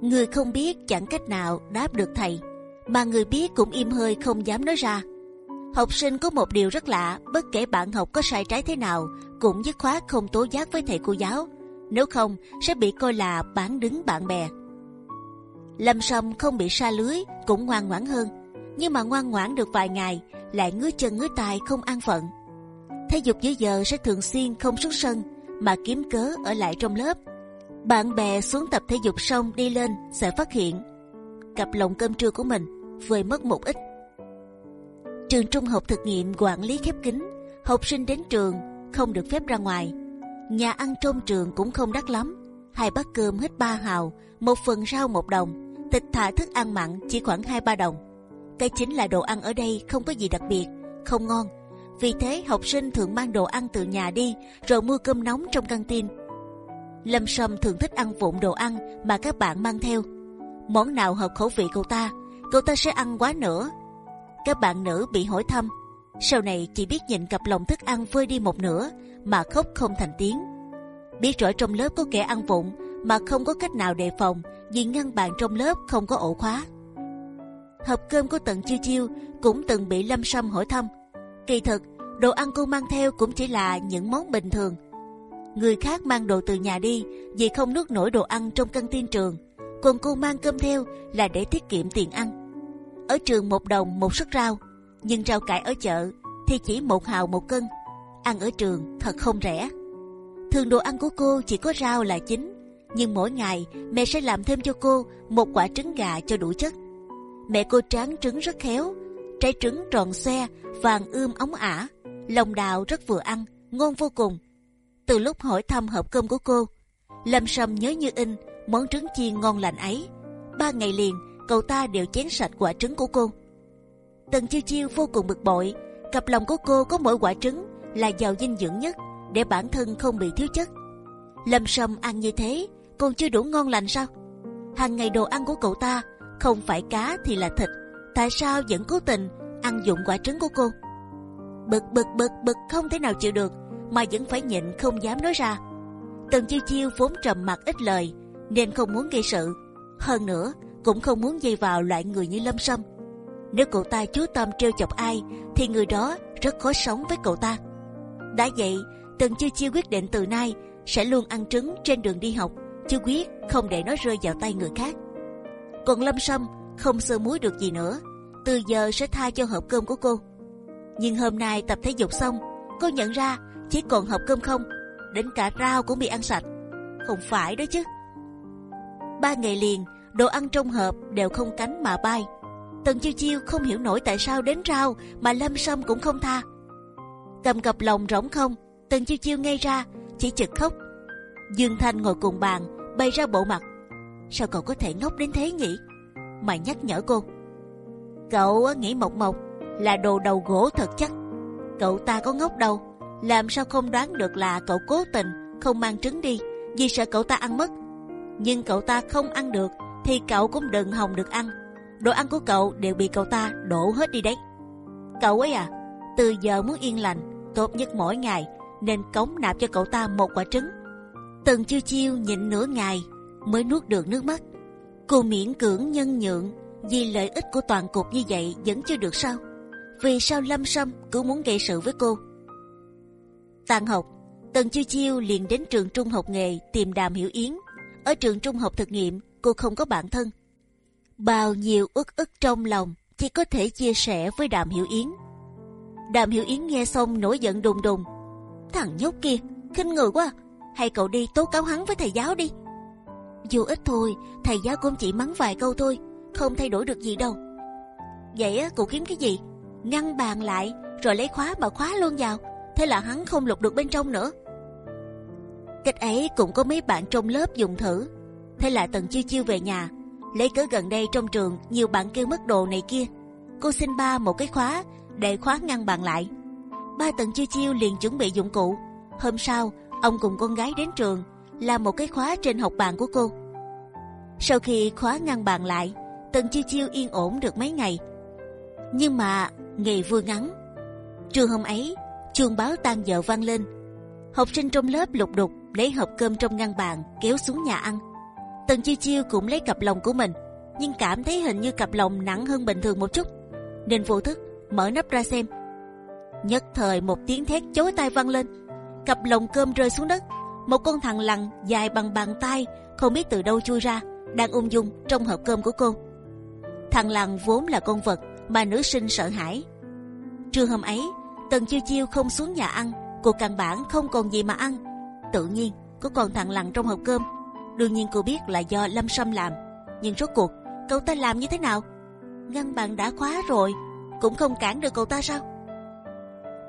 Người không biết chẳng cách nào đáp được thầy, mà người biết cũng im hơi không dám nói ra. Học sinh có một điều rất lạ, bất kể bạn học có sai trái thế nào, cũng dứt khoát không tố giác với thầy cô giáo, nếu không sẽ bị coi là bán đứng bạn bè. Lâm Sâm không bị sa lưới cũng ngoan ngoãn hơn, nhưng mà ngoan ngoãn được vài ngày lại ngứa chân ngứa tay không an phận. Thể dục giữa giờ sẽ thường xuyên không xuất sân mà kiếm cớ ở lại trong lớp. Bạn bè xuống tập thể dục xong đi lên sẽ phát hiện cặp lồng cơm trưa của mình vơi mất một ít. Trường trung học thực nghiệm quản lý khép kín, học sinh đến trường không được phép ra ngoài. Nhà ăn trong trường cũng không đắt lắm, hai bát cơm hết ba hào, một phần rau một đồng, thịt thả thức ăn mặn chỉ khoảng hai ba đồng. Cái chính là đồ ăn ở đây không có gì đặc biệt, không ngon. Vì thế học sinh thường mang đồ ăn từ nhà đi, rồi mua cơm nóng trong căng tin. Lâm Sâm thường thích ăn vụn đồ ăn mà các bạn mang theo. Món nào hợp khẩu vị cậu ta, cô ta sẽ ăn quá nữa. Các bạn nữ bị hỏi thăm, sau này chỉ biết nhìn cặp lồng thức ăn vơi đi một nửa mà khóc không thành tiếng. Biết rõ trong lớp có kẻ ăn vụng mà không có cách nào đề phòng vì ngăn bàn trong lớp không có ổ khóa. Hộp cơm của tận chiêu chiêu cũng từng bị lâm sâm hỏi thăm. Kỳ thực đồ ăn cô mang theo cũng chỉ là những món bình thường. Người khác mang đồ từ nhà đi vì không nuốt nổi đồ ăn trong căng tin trường, còn cô mang cơm theo là để tiết kiệm tiền ăn. Ở trường một đồng một suất rau, nhưng rau cải ở chợ thì chỉ một hào một cân. Ăn ở trường thật không rẻ. Thường đồ ăn của cô chỉ có rau là chính, nhưng mỗi ngày mẹ sẽ làm thêm cho cô một quả trứng gà cho đủ chất. Mẹ cô tráng trứng rất khéo, trái trứng tròn xoe, vàng ươm ống ả, lòng đào rất vừa ăn, ngon vô cùng. Từ lúc hỏi thăm hộp cơm của cô, Lâm Sâm nhớ như in món trứng chiên ngon lành ấy. Ba ngày liền, cậu ta đều chén sạch quả trứng của cô. Tần chiêu chiêu vô cùng bực bội, cặp lòng của cô có mỗi quả trứng là giàu dinh dưỡng nhất để bản thân không bị thiếu chất. Lâm Sâm ăn như thế còn chưa đủ ngon lành sao? Hàng ngày đồ ăn của cậu ta không phải cá thì là thịt, tại sao vẫn cố tình ăn dụng quả trứng của cô? Bực bực bực bực không thể nào chịu được mà vẫn phải nhịn không dám nói ra. Tần chiêu chiêu vốn trầm mặc ít lời nên không muốn gây sự, hơn nữa cũng không muốn dây vào loại người như Lâm Sâm. Nếu cậu ta chú tâm trêu chọc ai thì người đó rất khó sống với cậu ta. đã vậy, Tần chiêu chiêu quyết định từ nay sẽ luôn ăn trứng trên đường đi học, chứ quyết không để nó rơi vào tay người khác. Còn Lâm Sâm không sơ muối được gì nữa, từ giờ sẽ tha cho hộp cơm của cô. Nhưng hôm nay tập thể dục xong, cô nhận ra chỉ còn hộp cơm không, đến cả rau cũng bị ăn sạch. Không phải đó chứ. Ba ngày liền, đồ ăn trong hộp đều không cánh mà bay. Tần chiêu chiêu không hiểu nổi tại sao đến rau mà Lâm Sâm cũng không tha. Cầm cặp lòng rỗng không, Tần chiêu chiêu ngay ra chỉ chực khóc. Dương Thanh ngồi cùng bàn bày ra bộ mặt. Sao cậu có thể ngốc đến thế nhỉ? Mà nhắc nhở cô. Cậu nghĩ mộc mộc là đồ đầu gỗ thật chắc. Cậu ta có ngốc đâu, làm sao không đoán được là cậu cố tình không mang trứng đi vì sợ cậu ta ăn mất. Nhưng cậu ta không ăn được thì cậu cũng đừng hòng được ăn. Đồ ăn của cậu đều bị cậu ta đổ hết đi đấy. Cậu ấy à, từ giờ muốn yên lành, tốt nhất mỗi ngày nên cống nạp cho cậu ta một quả trứng. Tần chiêu chiêu nhịn nửa ngày mới nuốt được nước mắt. Cô miễn cưỡng nhân nhượng vì lợi ích của toàn cục như vậy vẫn chưa được sao? Vì sao Lâm Sâm cứ muốn gây sự với cô? Tàn học, Tần chiêu chiêu liền đến trường trung học nghề tìm Đàm Hiểu Yến. Ở trường trung học thực nghiệm, cô không có bạn thân. Bao nhiêu ức ức trong lòng chỉ có thể chia sẻ với Đàm Hiểu Yến. Đàm Hiểu Yến nghe xong nổi giận đùng đùng, Thằng nhóc kia, khinh người quá. Hay cậu đi tố cáo hắn với thầy giáo đi. Dù ít thôi, thầy giáo cũng chỉ mắng vài câu thôi, không thay đổi được gì đâu. Vậy á, cậu kiếm cái gì? Ngăn bàn lại, rồi lấy khóa mà khóa luôn vào. Thế là hắn không lục được bên trong nữa. Cách ấy cũng có mấy bạn trong lớp dùng thử. Thế là tần chiêu chiêu về nhà, lấy cớ gần đây trong trường nhiều bạn kêu mất đồ này kia. Cô xin ba một cái khóa để khóa ngăn bàn lại ba tần chiêu chiêu liền chuẩn bị dụng cụ. Hôm sau, ông cùng con gái đến trường làm một cái khóa trên học bàn của cô. Sau khi khóa ngăn bàn lại, tần chiêu chiêu yên ổn được mấy ngày. Nhưng mà ngày vừa ngắn, trường hôm ấy chuông báo tan giờ vang lên. Học sinh trong lớp lục đục lấy hộp cơm trong ngăn bàn kéo xuống nhà ăn. Tần chiêu chiêu cũng lấy cặp lồng của mình, nhưng cảm thấy hình như cặp lồng nặng hơn bình thường một chút, nên vô thức mở nắp ra xem. Nhất thời một tiếng thét chối tai vang lên cặp lồng cơm rơi xuống đất một con thằng lằn dài bằng bàn tay không biết từ đâu chui ra đang ung dung trong hộp cơm của cô. Thằng lằn vốn là con vật mà nữ sinh sợ hãi. Trưa hôm ấy tần chiêu chiêu không xuống nhà ăn cô căn bản không còn gì mà ăn. Tự nhiên có còn thằng lằn trong hộp cơm đương nhiên cô biết là do lâm sâm làm nhưng rốt cuộc cậu ta làm như thế nào ngăn bàn đã khóa rồi cũng không cản được cậu ta sao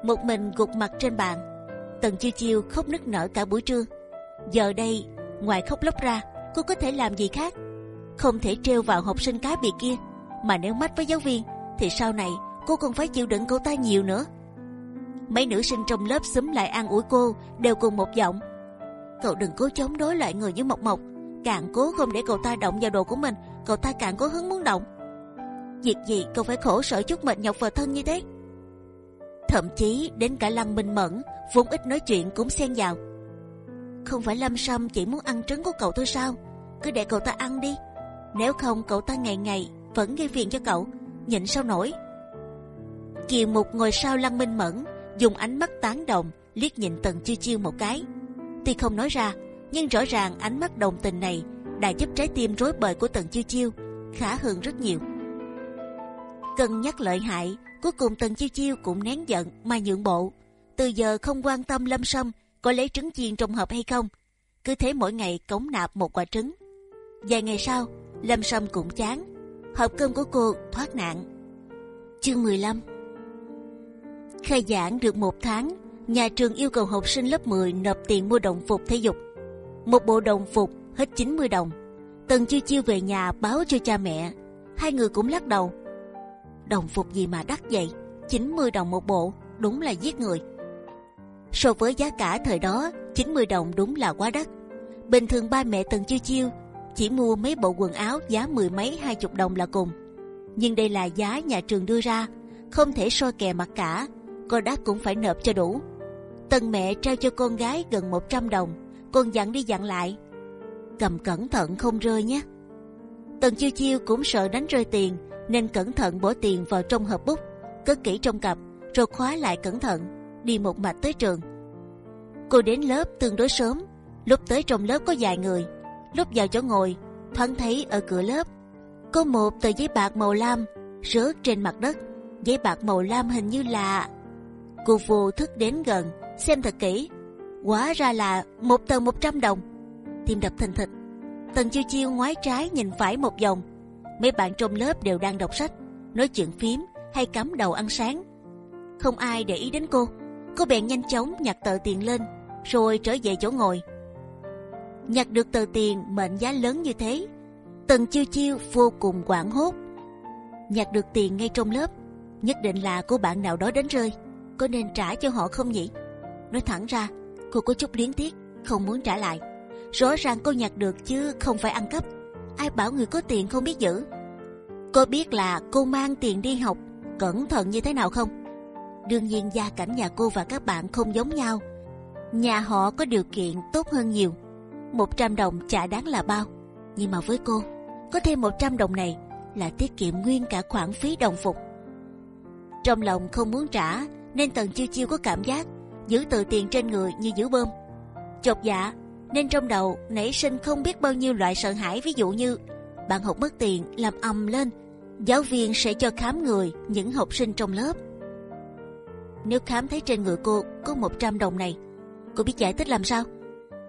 một mình gục mặt trên bàn. Tần chiêu chiêu khóc nức nở cả buổi trưa. Giờ đây, ngoài khóc lóc ra, cô có thể làm gì khác? Không thể treo vào học sinh cá biệt kia, mà nếu mách với giáo viên, thì sau này cô còn phải chịu đựng cậu ta nhiều nữa. Mấy nữ sinh trong lớp xúm lại an ủi cô đều cùng một giọng. Cậu đừng cố chống đối lại người như Mộc Mộc, càng cố không để cậu ta động vào đồ của mình, cậu ta càng có hứng muốn động. Việc gì cậu phải khổ sở chút mệt nhọc vào thân như thế? thậm chí đến cả lăng minh mẫn vốn ít nói chuyện cũng xen vào. Không phải lâm sâm chỉ muốn ăn trứng của cậu thôi sao? Cứ để cậu ta ăn đi. Nếu không cậu ta ngày ngày vẫn gây phiền cho cậu. Nhịn sao nổi? Kiều mục ngồi sau lăng minh mẫn dùng ánh mắt tán đồng liếc nhìn tần chiêu chiêu một cái tuy không nói ra nhưng rõ ràng ánh mắt đồng tình này đã giúp trái tim rối bời của tần chiêu chiêu khá hơn rất nhiều cân nhắc lợi hại Cuối cùng Tần Chiêu Chiêu cũng nén giận mà nhượng bộ. Từ giờ không quan tâm Lâm Sâm có lấy trứng chiên trong hộp hay không. Cứ thế mỗi ngày cống nạp một quả trứng. Vài ngày sau, Lâm Sâm cũng chán. Hộp cơm của cô thoát nạn. Chương 15 Khai giảng được một tháng, nhà trường yêu cầu học sinh lớp 10 nộp tiền mua đồng phục thể dục. Một bộ đồng phục hết 90 đồng. Tần chiêu chiêu về nhà báo cho cha mẹ. Hai người cũng lắc đầu. Đồng phục gì mà đắt vậy? 90 đồng một bộ, đúng là giết người. So với giá cả thời đó, 90 đồng đúng là quá đắt. Bình thường ba mẹ Tần chiêu chiêu chỉ mua mấy bộ quần áo giá mười mấy hai chục đồng là cùng. Nhưng đây là giá nhà trường đưa ra, không thể so kè mặt cả, có đắt cũng phải nộp cho đủ. Tần mẹ trao cho con gái gần 100 đồng, con dặn đi dặn lại, cầm cẩn thận không rơi nhé. Tần chiêu chiêu cũng sợ đánh rơi tiền, nên cẩn thận bỏ tiền vào trong hộp bút, cất kỹ trong cặp, rồi khóa lại cẩn thận, đi một mạch tới trường. Cô đến lớp tương đối sớm, lúc tới trong lớp có vài người, lúc vào chỗ ngồi, thoáng thấy ở cửa lớp có một tờ giấy bạc màu lam rớt trên mặt đất. Giấy bạc màu lam hình như là cô vô thức đến gần xem thật kỹ, quả ra là một tờ 100 đồng. Tim đập thình thịch. Tần chiêu chiêu ngoái trái nhìn phải một vòng. Mấy bạn trong lớp đều đang đọc sách, nói chuyện phím hay cắm đầu ăn sáng. Không ai để ý đến cô. Cô bèn nhanh chóng nhặt tờ tiền lên, rồi trở về chỗ ngồi. Nhặt được tờ tiền mệnh giá lớn như thế, Tần chiêu chiêu vô cùng quảng hốt. Nhặt được tiền ngay trong lớp, nhất định là cô bạn nào đó đến rơi, có nên trả cho họ không nhỉ? Nói thẳng ra, cô có chút liếng tiếc, không muốn trả lại. Rõ ràng cô nhặt được chứ không phải ăn cắp. Ai bảo người có tiền không biết giữ? Cô biết là cô mang tiền đi học, cẩn thận như thế nào không? Đương nhiên gia cảnh nhà cô và các bạn không giống nhau. Nhà họ có điều kiện tốt hơn nhiều. 100 đồng chả đáng là bao. Nhưng mà với cô, có thêm 100 đồng này là tiết kiệm nguyên cả khoản phí đồng phục. Trong lòng không muốn trả nên Tần Chiêu Chiêu có cảm giác giữ tự tiền trên người như giữ bơm. Chột dạ nên trong đầu nảy sinh không biết bao nhiêu loại sợ hãi, ví dụ như bạn học mất tiền, làm ầm lên, giáo viên sẽ cho khám người những học sinh trong lớp. Nếu khám thấy trên người cô có 100 đồng này, cô biết giải thích làm sao?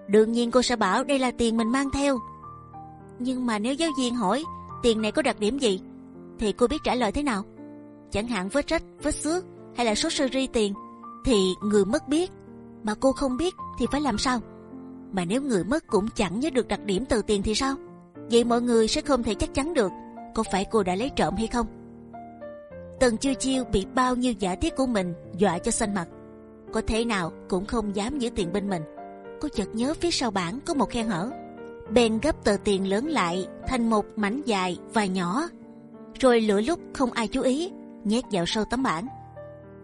Đương nhiên cô sẽ bảo đây là tiền mình mang theo. Nhưng mà nếu giáo viên hỏi tiền này có đặc điểm gì, thì cô biết trả lời thế nào? Chẳng hạn vết rách, vết xước hay là số series tiền thì người mất biết. Mà cô không biết thì phải làm sao? Mà nếu người mất cũng chẳng nhớ được đặc điểm từ tiền thì sao? Vậy mọi người sẽ không thể chắc chắn được có phải cô đã lấy trộm hay không. Tần chiêu chiêu bị bao nhiêu giả thiết của mình dọa cho xanh mặt. Có thể nào cũng không dám giữ tiền bên mình. Cô chợt nhớ phía sau bảng có một khe hở. Bèn gấp tờ tiền lớn lại thành một mảnh dài và nhỏ, rồi lửa lúc không ai chú ý nhét vào sâu tấm bảng.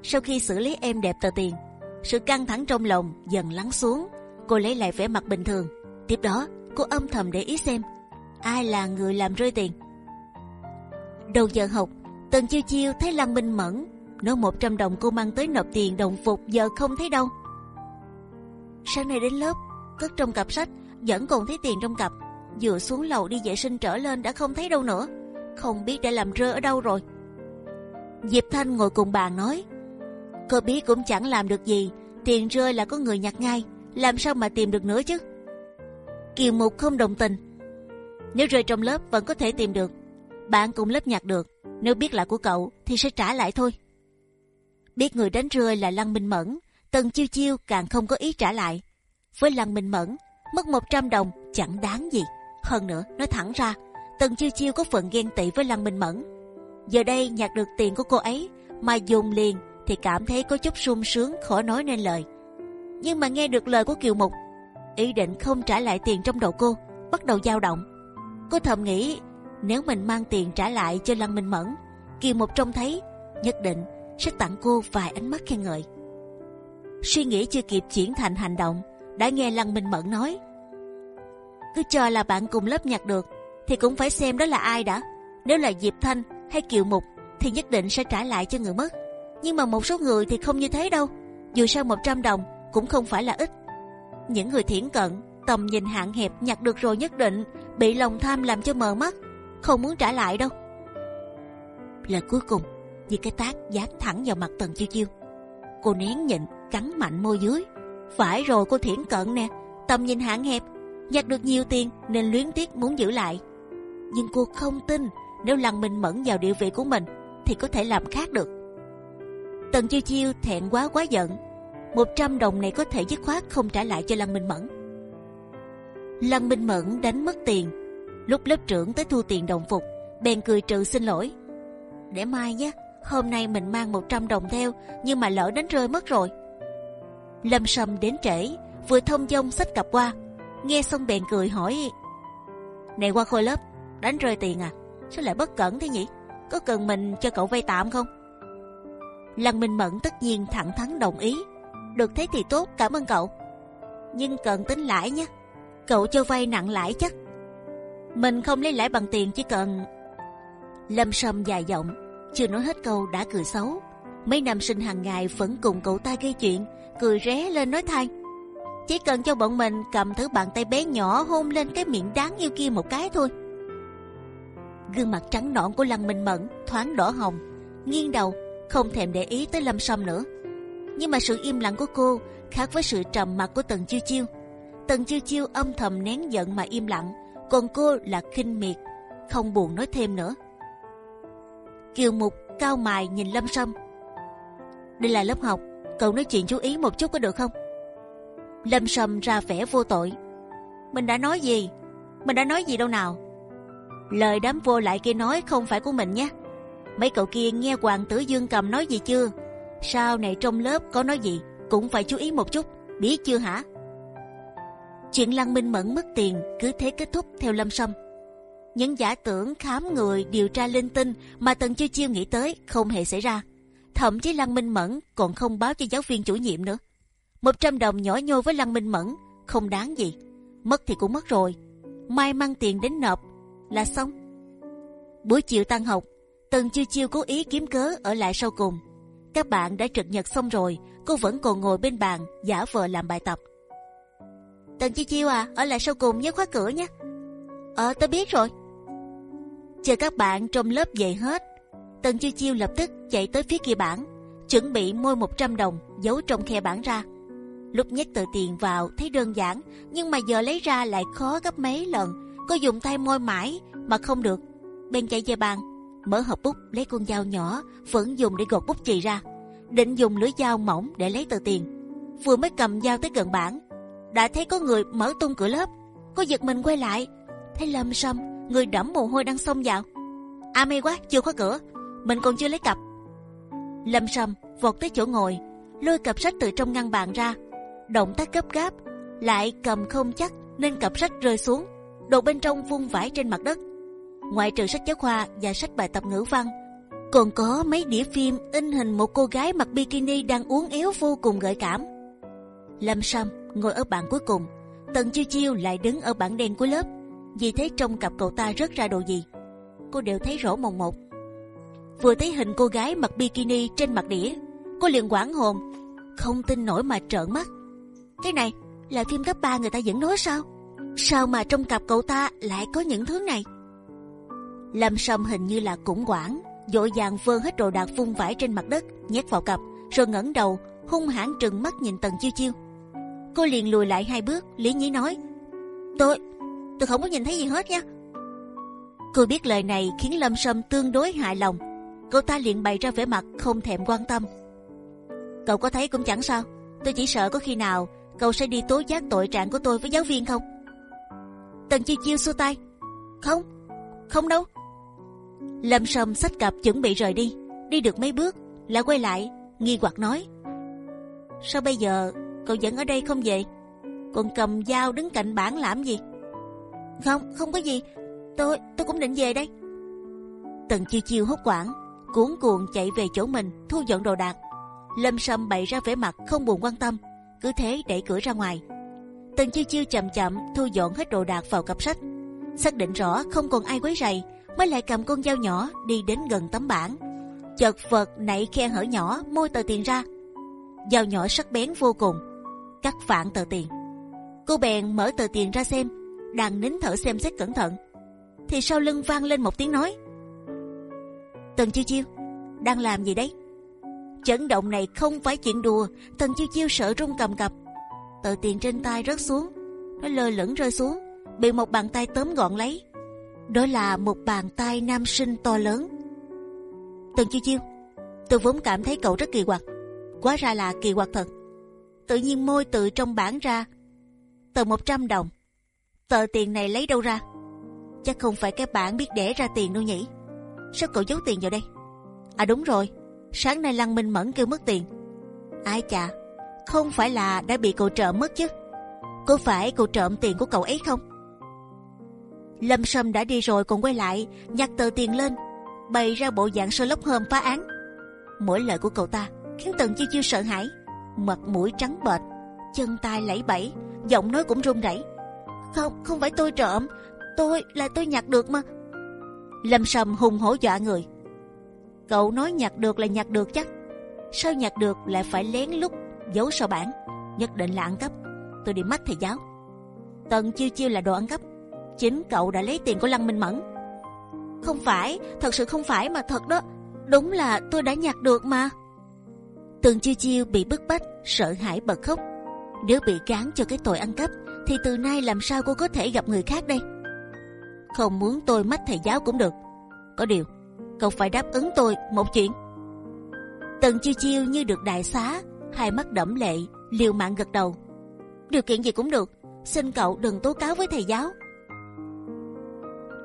Sau khi xử lý em đẹp tờ tiền, sự căng thẳng trong lòng dần lắng xuống. Cô lấy lại vẻ mặt bình thường. Tiếp đó, cô âm thầm để ý xem ai là người làm rơi tiền. Đầu giờ học, Tần Chiêu Chiêu thấy Lăng Minh Mẫn nói 100 đồng cô mang tới nộp tiền đồng phục giờ không thấy đâu. Sáng nay đến lớp, cất trong cặp sách vẫn còn thấy tiền trong cặp. Vừa xuống lầu đi vệ sinh trở lên đã không thấy đâu nữa, không biết đã làm rơi ở đâu rồi. Diệp Thanh ngồi cùng bàn nói, cô biết cũng chẳng làm được gì, tiền rơi là có người nhặt ngay, làm sao mà tìm được nữa chứ? Kiều Mục không đồng tình. Nếu rơi trong lớp vẫn có thể tìm được, bạn cùng lớp nhặt được. Nếu biết là của cậu thì sẽ trả lại thôi. Biết người đánh rơi là Lăng Minh Mẫn, Tần Chiêu Chiêu càng không có ý trả lại. Với Lăng Minh Mẫn, mất 100 đồng chẳng đáng gì. Hơn nữa, nói thẳng ra, Tần Chiêu Chiêu có phần ghen tị với Lăng Minh Mẫn. Giờ đây nhặt được tiền của cô ấy mà dùng liền thì cảm thấy có chút sung sướng khó nói nên lời. Nhưng mà nghe được lời của Kiều Mục, ý định không trả lại tiền trong đầu cô bắt đầu dao động. Cô thầm nghĩ nếu mình mang tiền trả lại cho Lăng Minh Mẫn, Kiều Mục trông thấy nhất định sẽ tặng cô vài ánh mắt khen ngợi. Suy nghĩ chưa kịp chuyển thành hành động đã nghe Lăng Minh Mẫn nói. Cứ cho là bạn cùng lớp nhặt được, thì cũng phải xem đó là ai đã. Nếu là Diệp Thanh hay Kiều Mục, thì nhất định sẽ trả lại cho người mất. Nhưng mà một số người thì không như thế đâu. Dù sao 100 đồng cũng không phải là ít. Những người thiển cận, tầm nhìn hạn hẹp nhặt được rồi nhất định bị lòng tham làm cho mờ mắt, không muốn trả lại đâu. Lời cuối cùng vì cái tác dán thẳng vào mặt Tần Chiêu Chiêu. Cô nén nhịn, cắn mạnh môi dưới phải rồi cô thiển cận nè, tầm nhìn hạn hẹp, nhặt được nhiều tiền nên luyến tiếc muốn giữ lại. Nhưng cô không tin nếu lần mình mẫn vào địa vị của mình thì có thể làm khác được. Tần chiêu chiêu thẹn quá quá giận, 100 đồng này có thể dứt khoát không trả lại cho Lăng Minh Mẫn. Lăng Minh Mẫn đánh mất tiền, lúc lớp trưởng tới thu tiền đồng phục, bèn cười trừ xin lỗi. Để mai nhé, hôm nay mình mang 100 đồng theo, nhưng mà lỡ đánh rơi mất rồi. Lâm Sâm đến trễ, vừa thông dong sách cặp qua, nghe xong bèn cười hỏi: này qua khôi lớp, đánh rơi tiền à? Sao lại bất cẩn thế nhỉ? Có cần mình cho cậu vay tạm không? Lăng Minh Mẫn tất nhiên thẳng thắn đồng ý. Được thế thì tốt, cảm ơn cậu. Nhưng cần tính lãi nhé. Cậu cho vay nặng lãi chắc. Mình không lấy lãi bằng tiền chỉ cần. Lâm Sâm dài giọng, chưa nói hết câu đã cười xấu. Mấy nam sinh hàng ngày vẫn cùng cậu ta gây chuyện, cười ré lên nói thay. Chỉ cần cho bọn mình cầm thứ bàn tay bé nhỏ hôn lên cái miệng đáng yêu kia một cái thôi. Gương mặt trắng nõn của Lăng Minh Mẫn thoáng đỏ hồng, nghiêng đầu không thèm để ý tới Lâm Sâm nữa. Nhưng mà sự im lặng của cô khác với sự trầm mặc của Tần Chiêu Chiêu. Tần Chiêu Chiêu âm thầm nén giận mà im lặng, còn cô là khinh miệt, không buồn nói thêm nữa. Kiều Mục cao mài nhìn Lâm Sâm. Đây là lớp học, cậu nói chuyện chú ý một chút có được không? Lâm Sâm ra vẻ vô tội. Mình đã nói gì? Mình đã nói gì đâu nào? Lời đám vô lại kia nói không phải của mình nhé. Mấy cậu kia nghe Hoàng tử Dương cầm nói gì chưa? Sau này trong lớp có nói gì cũng phải chú ý một chút, biết chưa hả? Chuyện Lăng Minh Mẫn mất tiền cứ thế kết thúc theo Lâm Sâm. Những giả tưởng khám người điều tra linh tinh mà Tần Chiêu Chiêu nghĩ tới không hề xảy ra. Thậm chí Lăng Minh Mẫn còn không báo cho giáo viên chủ nhiệm nữa. 100 đồng nhỏ nhoi với Lăng Minh Mẫn không đáng gì, mất thì cũng mất rồi. Mai mang tiền đến nộp là xong. Buổi chiều tan học, Tần Chiêu Chiêu cố ý kiếm cớ ở lại sau cùng. Các bạn đã trực nhật xong rồi, cô vẫn còn ngồi bên bàn giả vờ làm bài tập. Tần Chiêu Chiêu à, ở lại sau cùng nhớ khóa cửa nhé. Ờ, tôi biết rồi. Chờ các bạn trong lớp dậy hết, Tần Chiêu Chiêu lập tức chạy tới phía kia bảng, chuẩn bị môi 100 đồng giấu trong khe bảng ra lúc nhét tờ tiền vào thấy đơn giản nhưng mà giờ lấy ra lại khó gấp mấy lần cô dùng tay môi mãi mà không được bên chạy về bàn mở hộp bút lấy con dao nhỏ vẫn dùng để gọt bút chì ra. Định dùng lưỡi dao mỏng để lấy tờ tiền. Vừa mới cầm dao tới gần bảng đã thấy có người mở tung cửa lớp. Cô giật mình quay lại thấy lâm sâm người đẫm mồ hôi đang xông vào. A à, mê quá chưa khóa cửa mình còn chưa lấy cặp. Lâm sâm vọt tới chỗ ngồi lôi cặp sách từ trong ngăn bàn ra. Động tác gấp gáp, lại cầm không chắc nên cặp sách rơi xuống, đồ bên trong vung vãi trên mặt đất. Ngoại trừ sách giáo khoa và sách bài tập ngữ văn, còn có mấy đĩa phim in hình một cô gái mặc bikini đang uốn éo vô cùng gợi cảm. Lâm Sâm ngồi ở bàn cuối cùng, Tần Chiêu Chiêu lại đứng ở bảng đen cuối lớp. Vì thế trong cặp cậu ta rớt ra đồ gì, cô đều thấy rõ mồn một. Vừa thấy hình cô gái mặc bikini trên mặt đĩa, cô liền quảng hồn, không tin nổi mà trợn mắt. Cái này là phim cấp 3 người ta vẫn nói sao? Sao mà trong cặp cậu ta lại có những thứ này? Lâm Sâm hình như là cũng quản, dội vàng vơ hết đồ đạc vung vãi trên mặt đất, nhét vào cặp, rồi ngẩng đầu, hung hãn trừng mắt nhìn Tần Chiêu Chiêu. Cô liền lùi lại hai bước, lý nhí nói: tôi, tôi không có nhìn thấy gì hết nha. Cô biết lời này khiến Lâm Sâm tương đối hài lòng, cô ta liền bày ra vẻ mặt không thèm quan tâm. Cậu có thấy cũng chẳng sao, tôi chỉ sợ có khi nào cậu sẽ đi tố giác tội trạng của tôi với giáo viên không? Tần chiêu chiêu xua tay, không, không đâu. Lâm Sâm sách cặp chuẩn bị rời đi, đi được mấy bước là quay lại nghi hoặc nói: sao bây giờ cậu vẫn ở đây không về? Còn cầm dao đứng cạnh bảng làm gì? Không, không có gì. Tôi, tôi cũng định về đây. Tần chiêu chiêu hốt quảng, cuốn cuồng chạy về chỗ mình thu dọn đồ đạc. Lâm Sâm bày ra vẻ mặt không buồn quan tâm, cứ thế đẩy cửa ra ngoài. Tần chiêu chiêu chậm chậm thu dọn hết đồ đạc vào cặp sách, xác định rõ không còn ai quấy rầy, mới lại cầm con dao nhỏ đi đến gần tấm bảng. Chợt vật nảy khe hở nhỏ môi tờ tiền ra, dao nhỏ sắc bén vô cùng, cắt phản tờ tiền. Cô bèn mở tờ tiền ra xem, đang nín thở xem xét cẩn thận, thì sau lưng vang lên một tiếng nói: Tần chiêu chiêu, đang làm gì đấy? chấn động này không phải chuyện đùa tần chiêu chiêu sợ run cầm cập tờ tiền trên tay rớt xuống nó lơ lửng rơi xuống bị một bàn tay tóm gọn lấy đó là một bàn tay nam sinh to lớn tần chiêu chiêu tôi vốn cảm thấy cậu rất kỳ quặc quá ra là kỳ quặc thật tự nhiên môi từ trong bảng ra tờ 100 đồng. Tờ tiền này lấy đâu ra? Chắc không phải cái bảng biết để ra tiền đâu nhỉ? Sao cậu giấu tiền vào đây? À đúng rồi, sáng nay Lăng Minh Mẫn kêu mất tiền. Ai chà, không phải là đã bị cậu trộm mất chứ? Có phải cậu trộm tiền của cậu ấy không? Lâm Sâm đã đi rồi còn quay lại nhặt tờ tiền lên, bày ra bộ dạng Sherlock Holmes phá án. Mỗi lời của cậu ta khiến Tần Chiêu Chiêu sợ hãi, mặt mũi trắng bệch, chân tay lẫy bẫy, giọng nói cũng run rẩy. Không, không phải tôi trộm, tôi là tôi nhặt được mà. Lâm Sâm hùng hổ dọa người. Cậu nói nhặt được là nhặt được chắc. Sao nhặt được lại phải lén lút giấu sau bản, Nhất định là ăn cắp. Tôi đi mắt thầy giáo. Tần chiêu chiêu là đồ ăn cắp. Chính cậu đã lấy tiền của Lăng Minh Mẫn. Không phải, thật sự không phải mà thật đó. Đúng là tôi đã nhặt được mà. Tần chiêu chiêu bị bức bách, sợ hãi bật khóc. Nếu bị cán cho cái tội ăn cắp, thì từ nay làm sao cô có thể gặp người khác đây? Không muốn tôi mất thầy giáo cũng được. Có điều, cậu phải đáp ứng tôi một chuyện. Tần chiêu chiêu như được đại xá, hai mắt đẫm lệ, liều mạng gật đầu. Điều kiện gì cũng được, xin cậu đừng tố cáo với thầy giáo.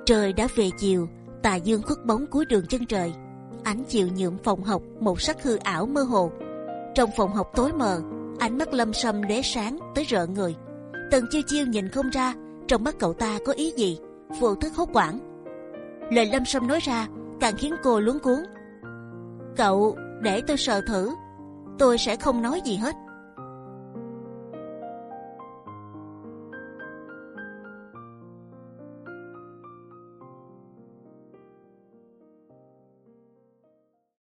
Trời đã về chiều, tà dương khuất bóng cuối đường chân trời. Ánh chiều nhuộm phòng học một sắc hư ảo mơ hồ. Trong phòng học tối mờ, ánh mắt lâm sâm lóe sáng tới rợ người. Tần chiêu chiêu nhìn không ra trong mắt cậu ta có ý gì, vô thức hốt quảng. Lời lâm sâm nói ra càng khiến cô luống cuống. Cậu để tôi sờ thử, tôi sẽ không nói gì hết.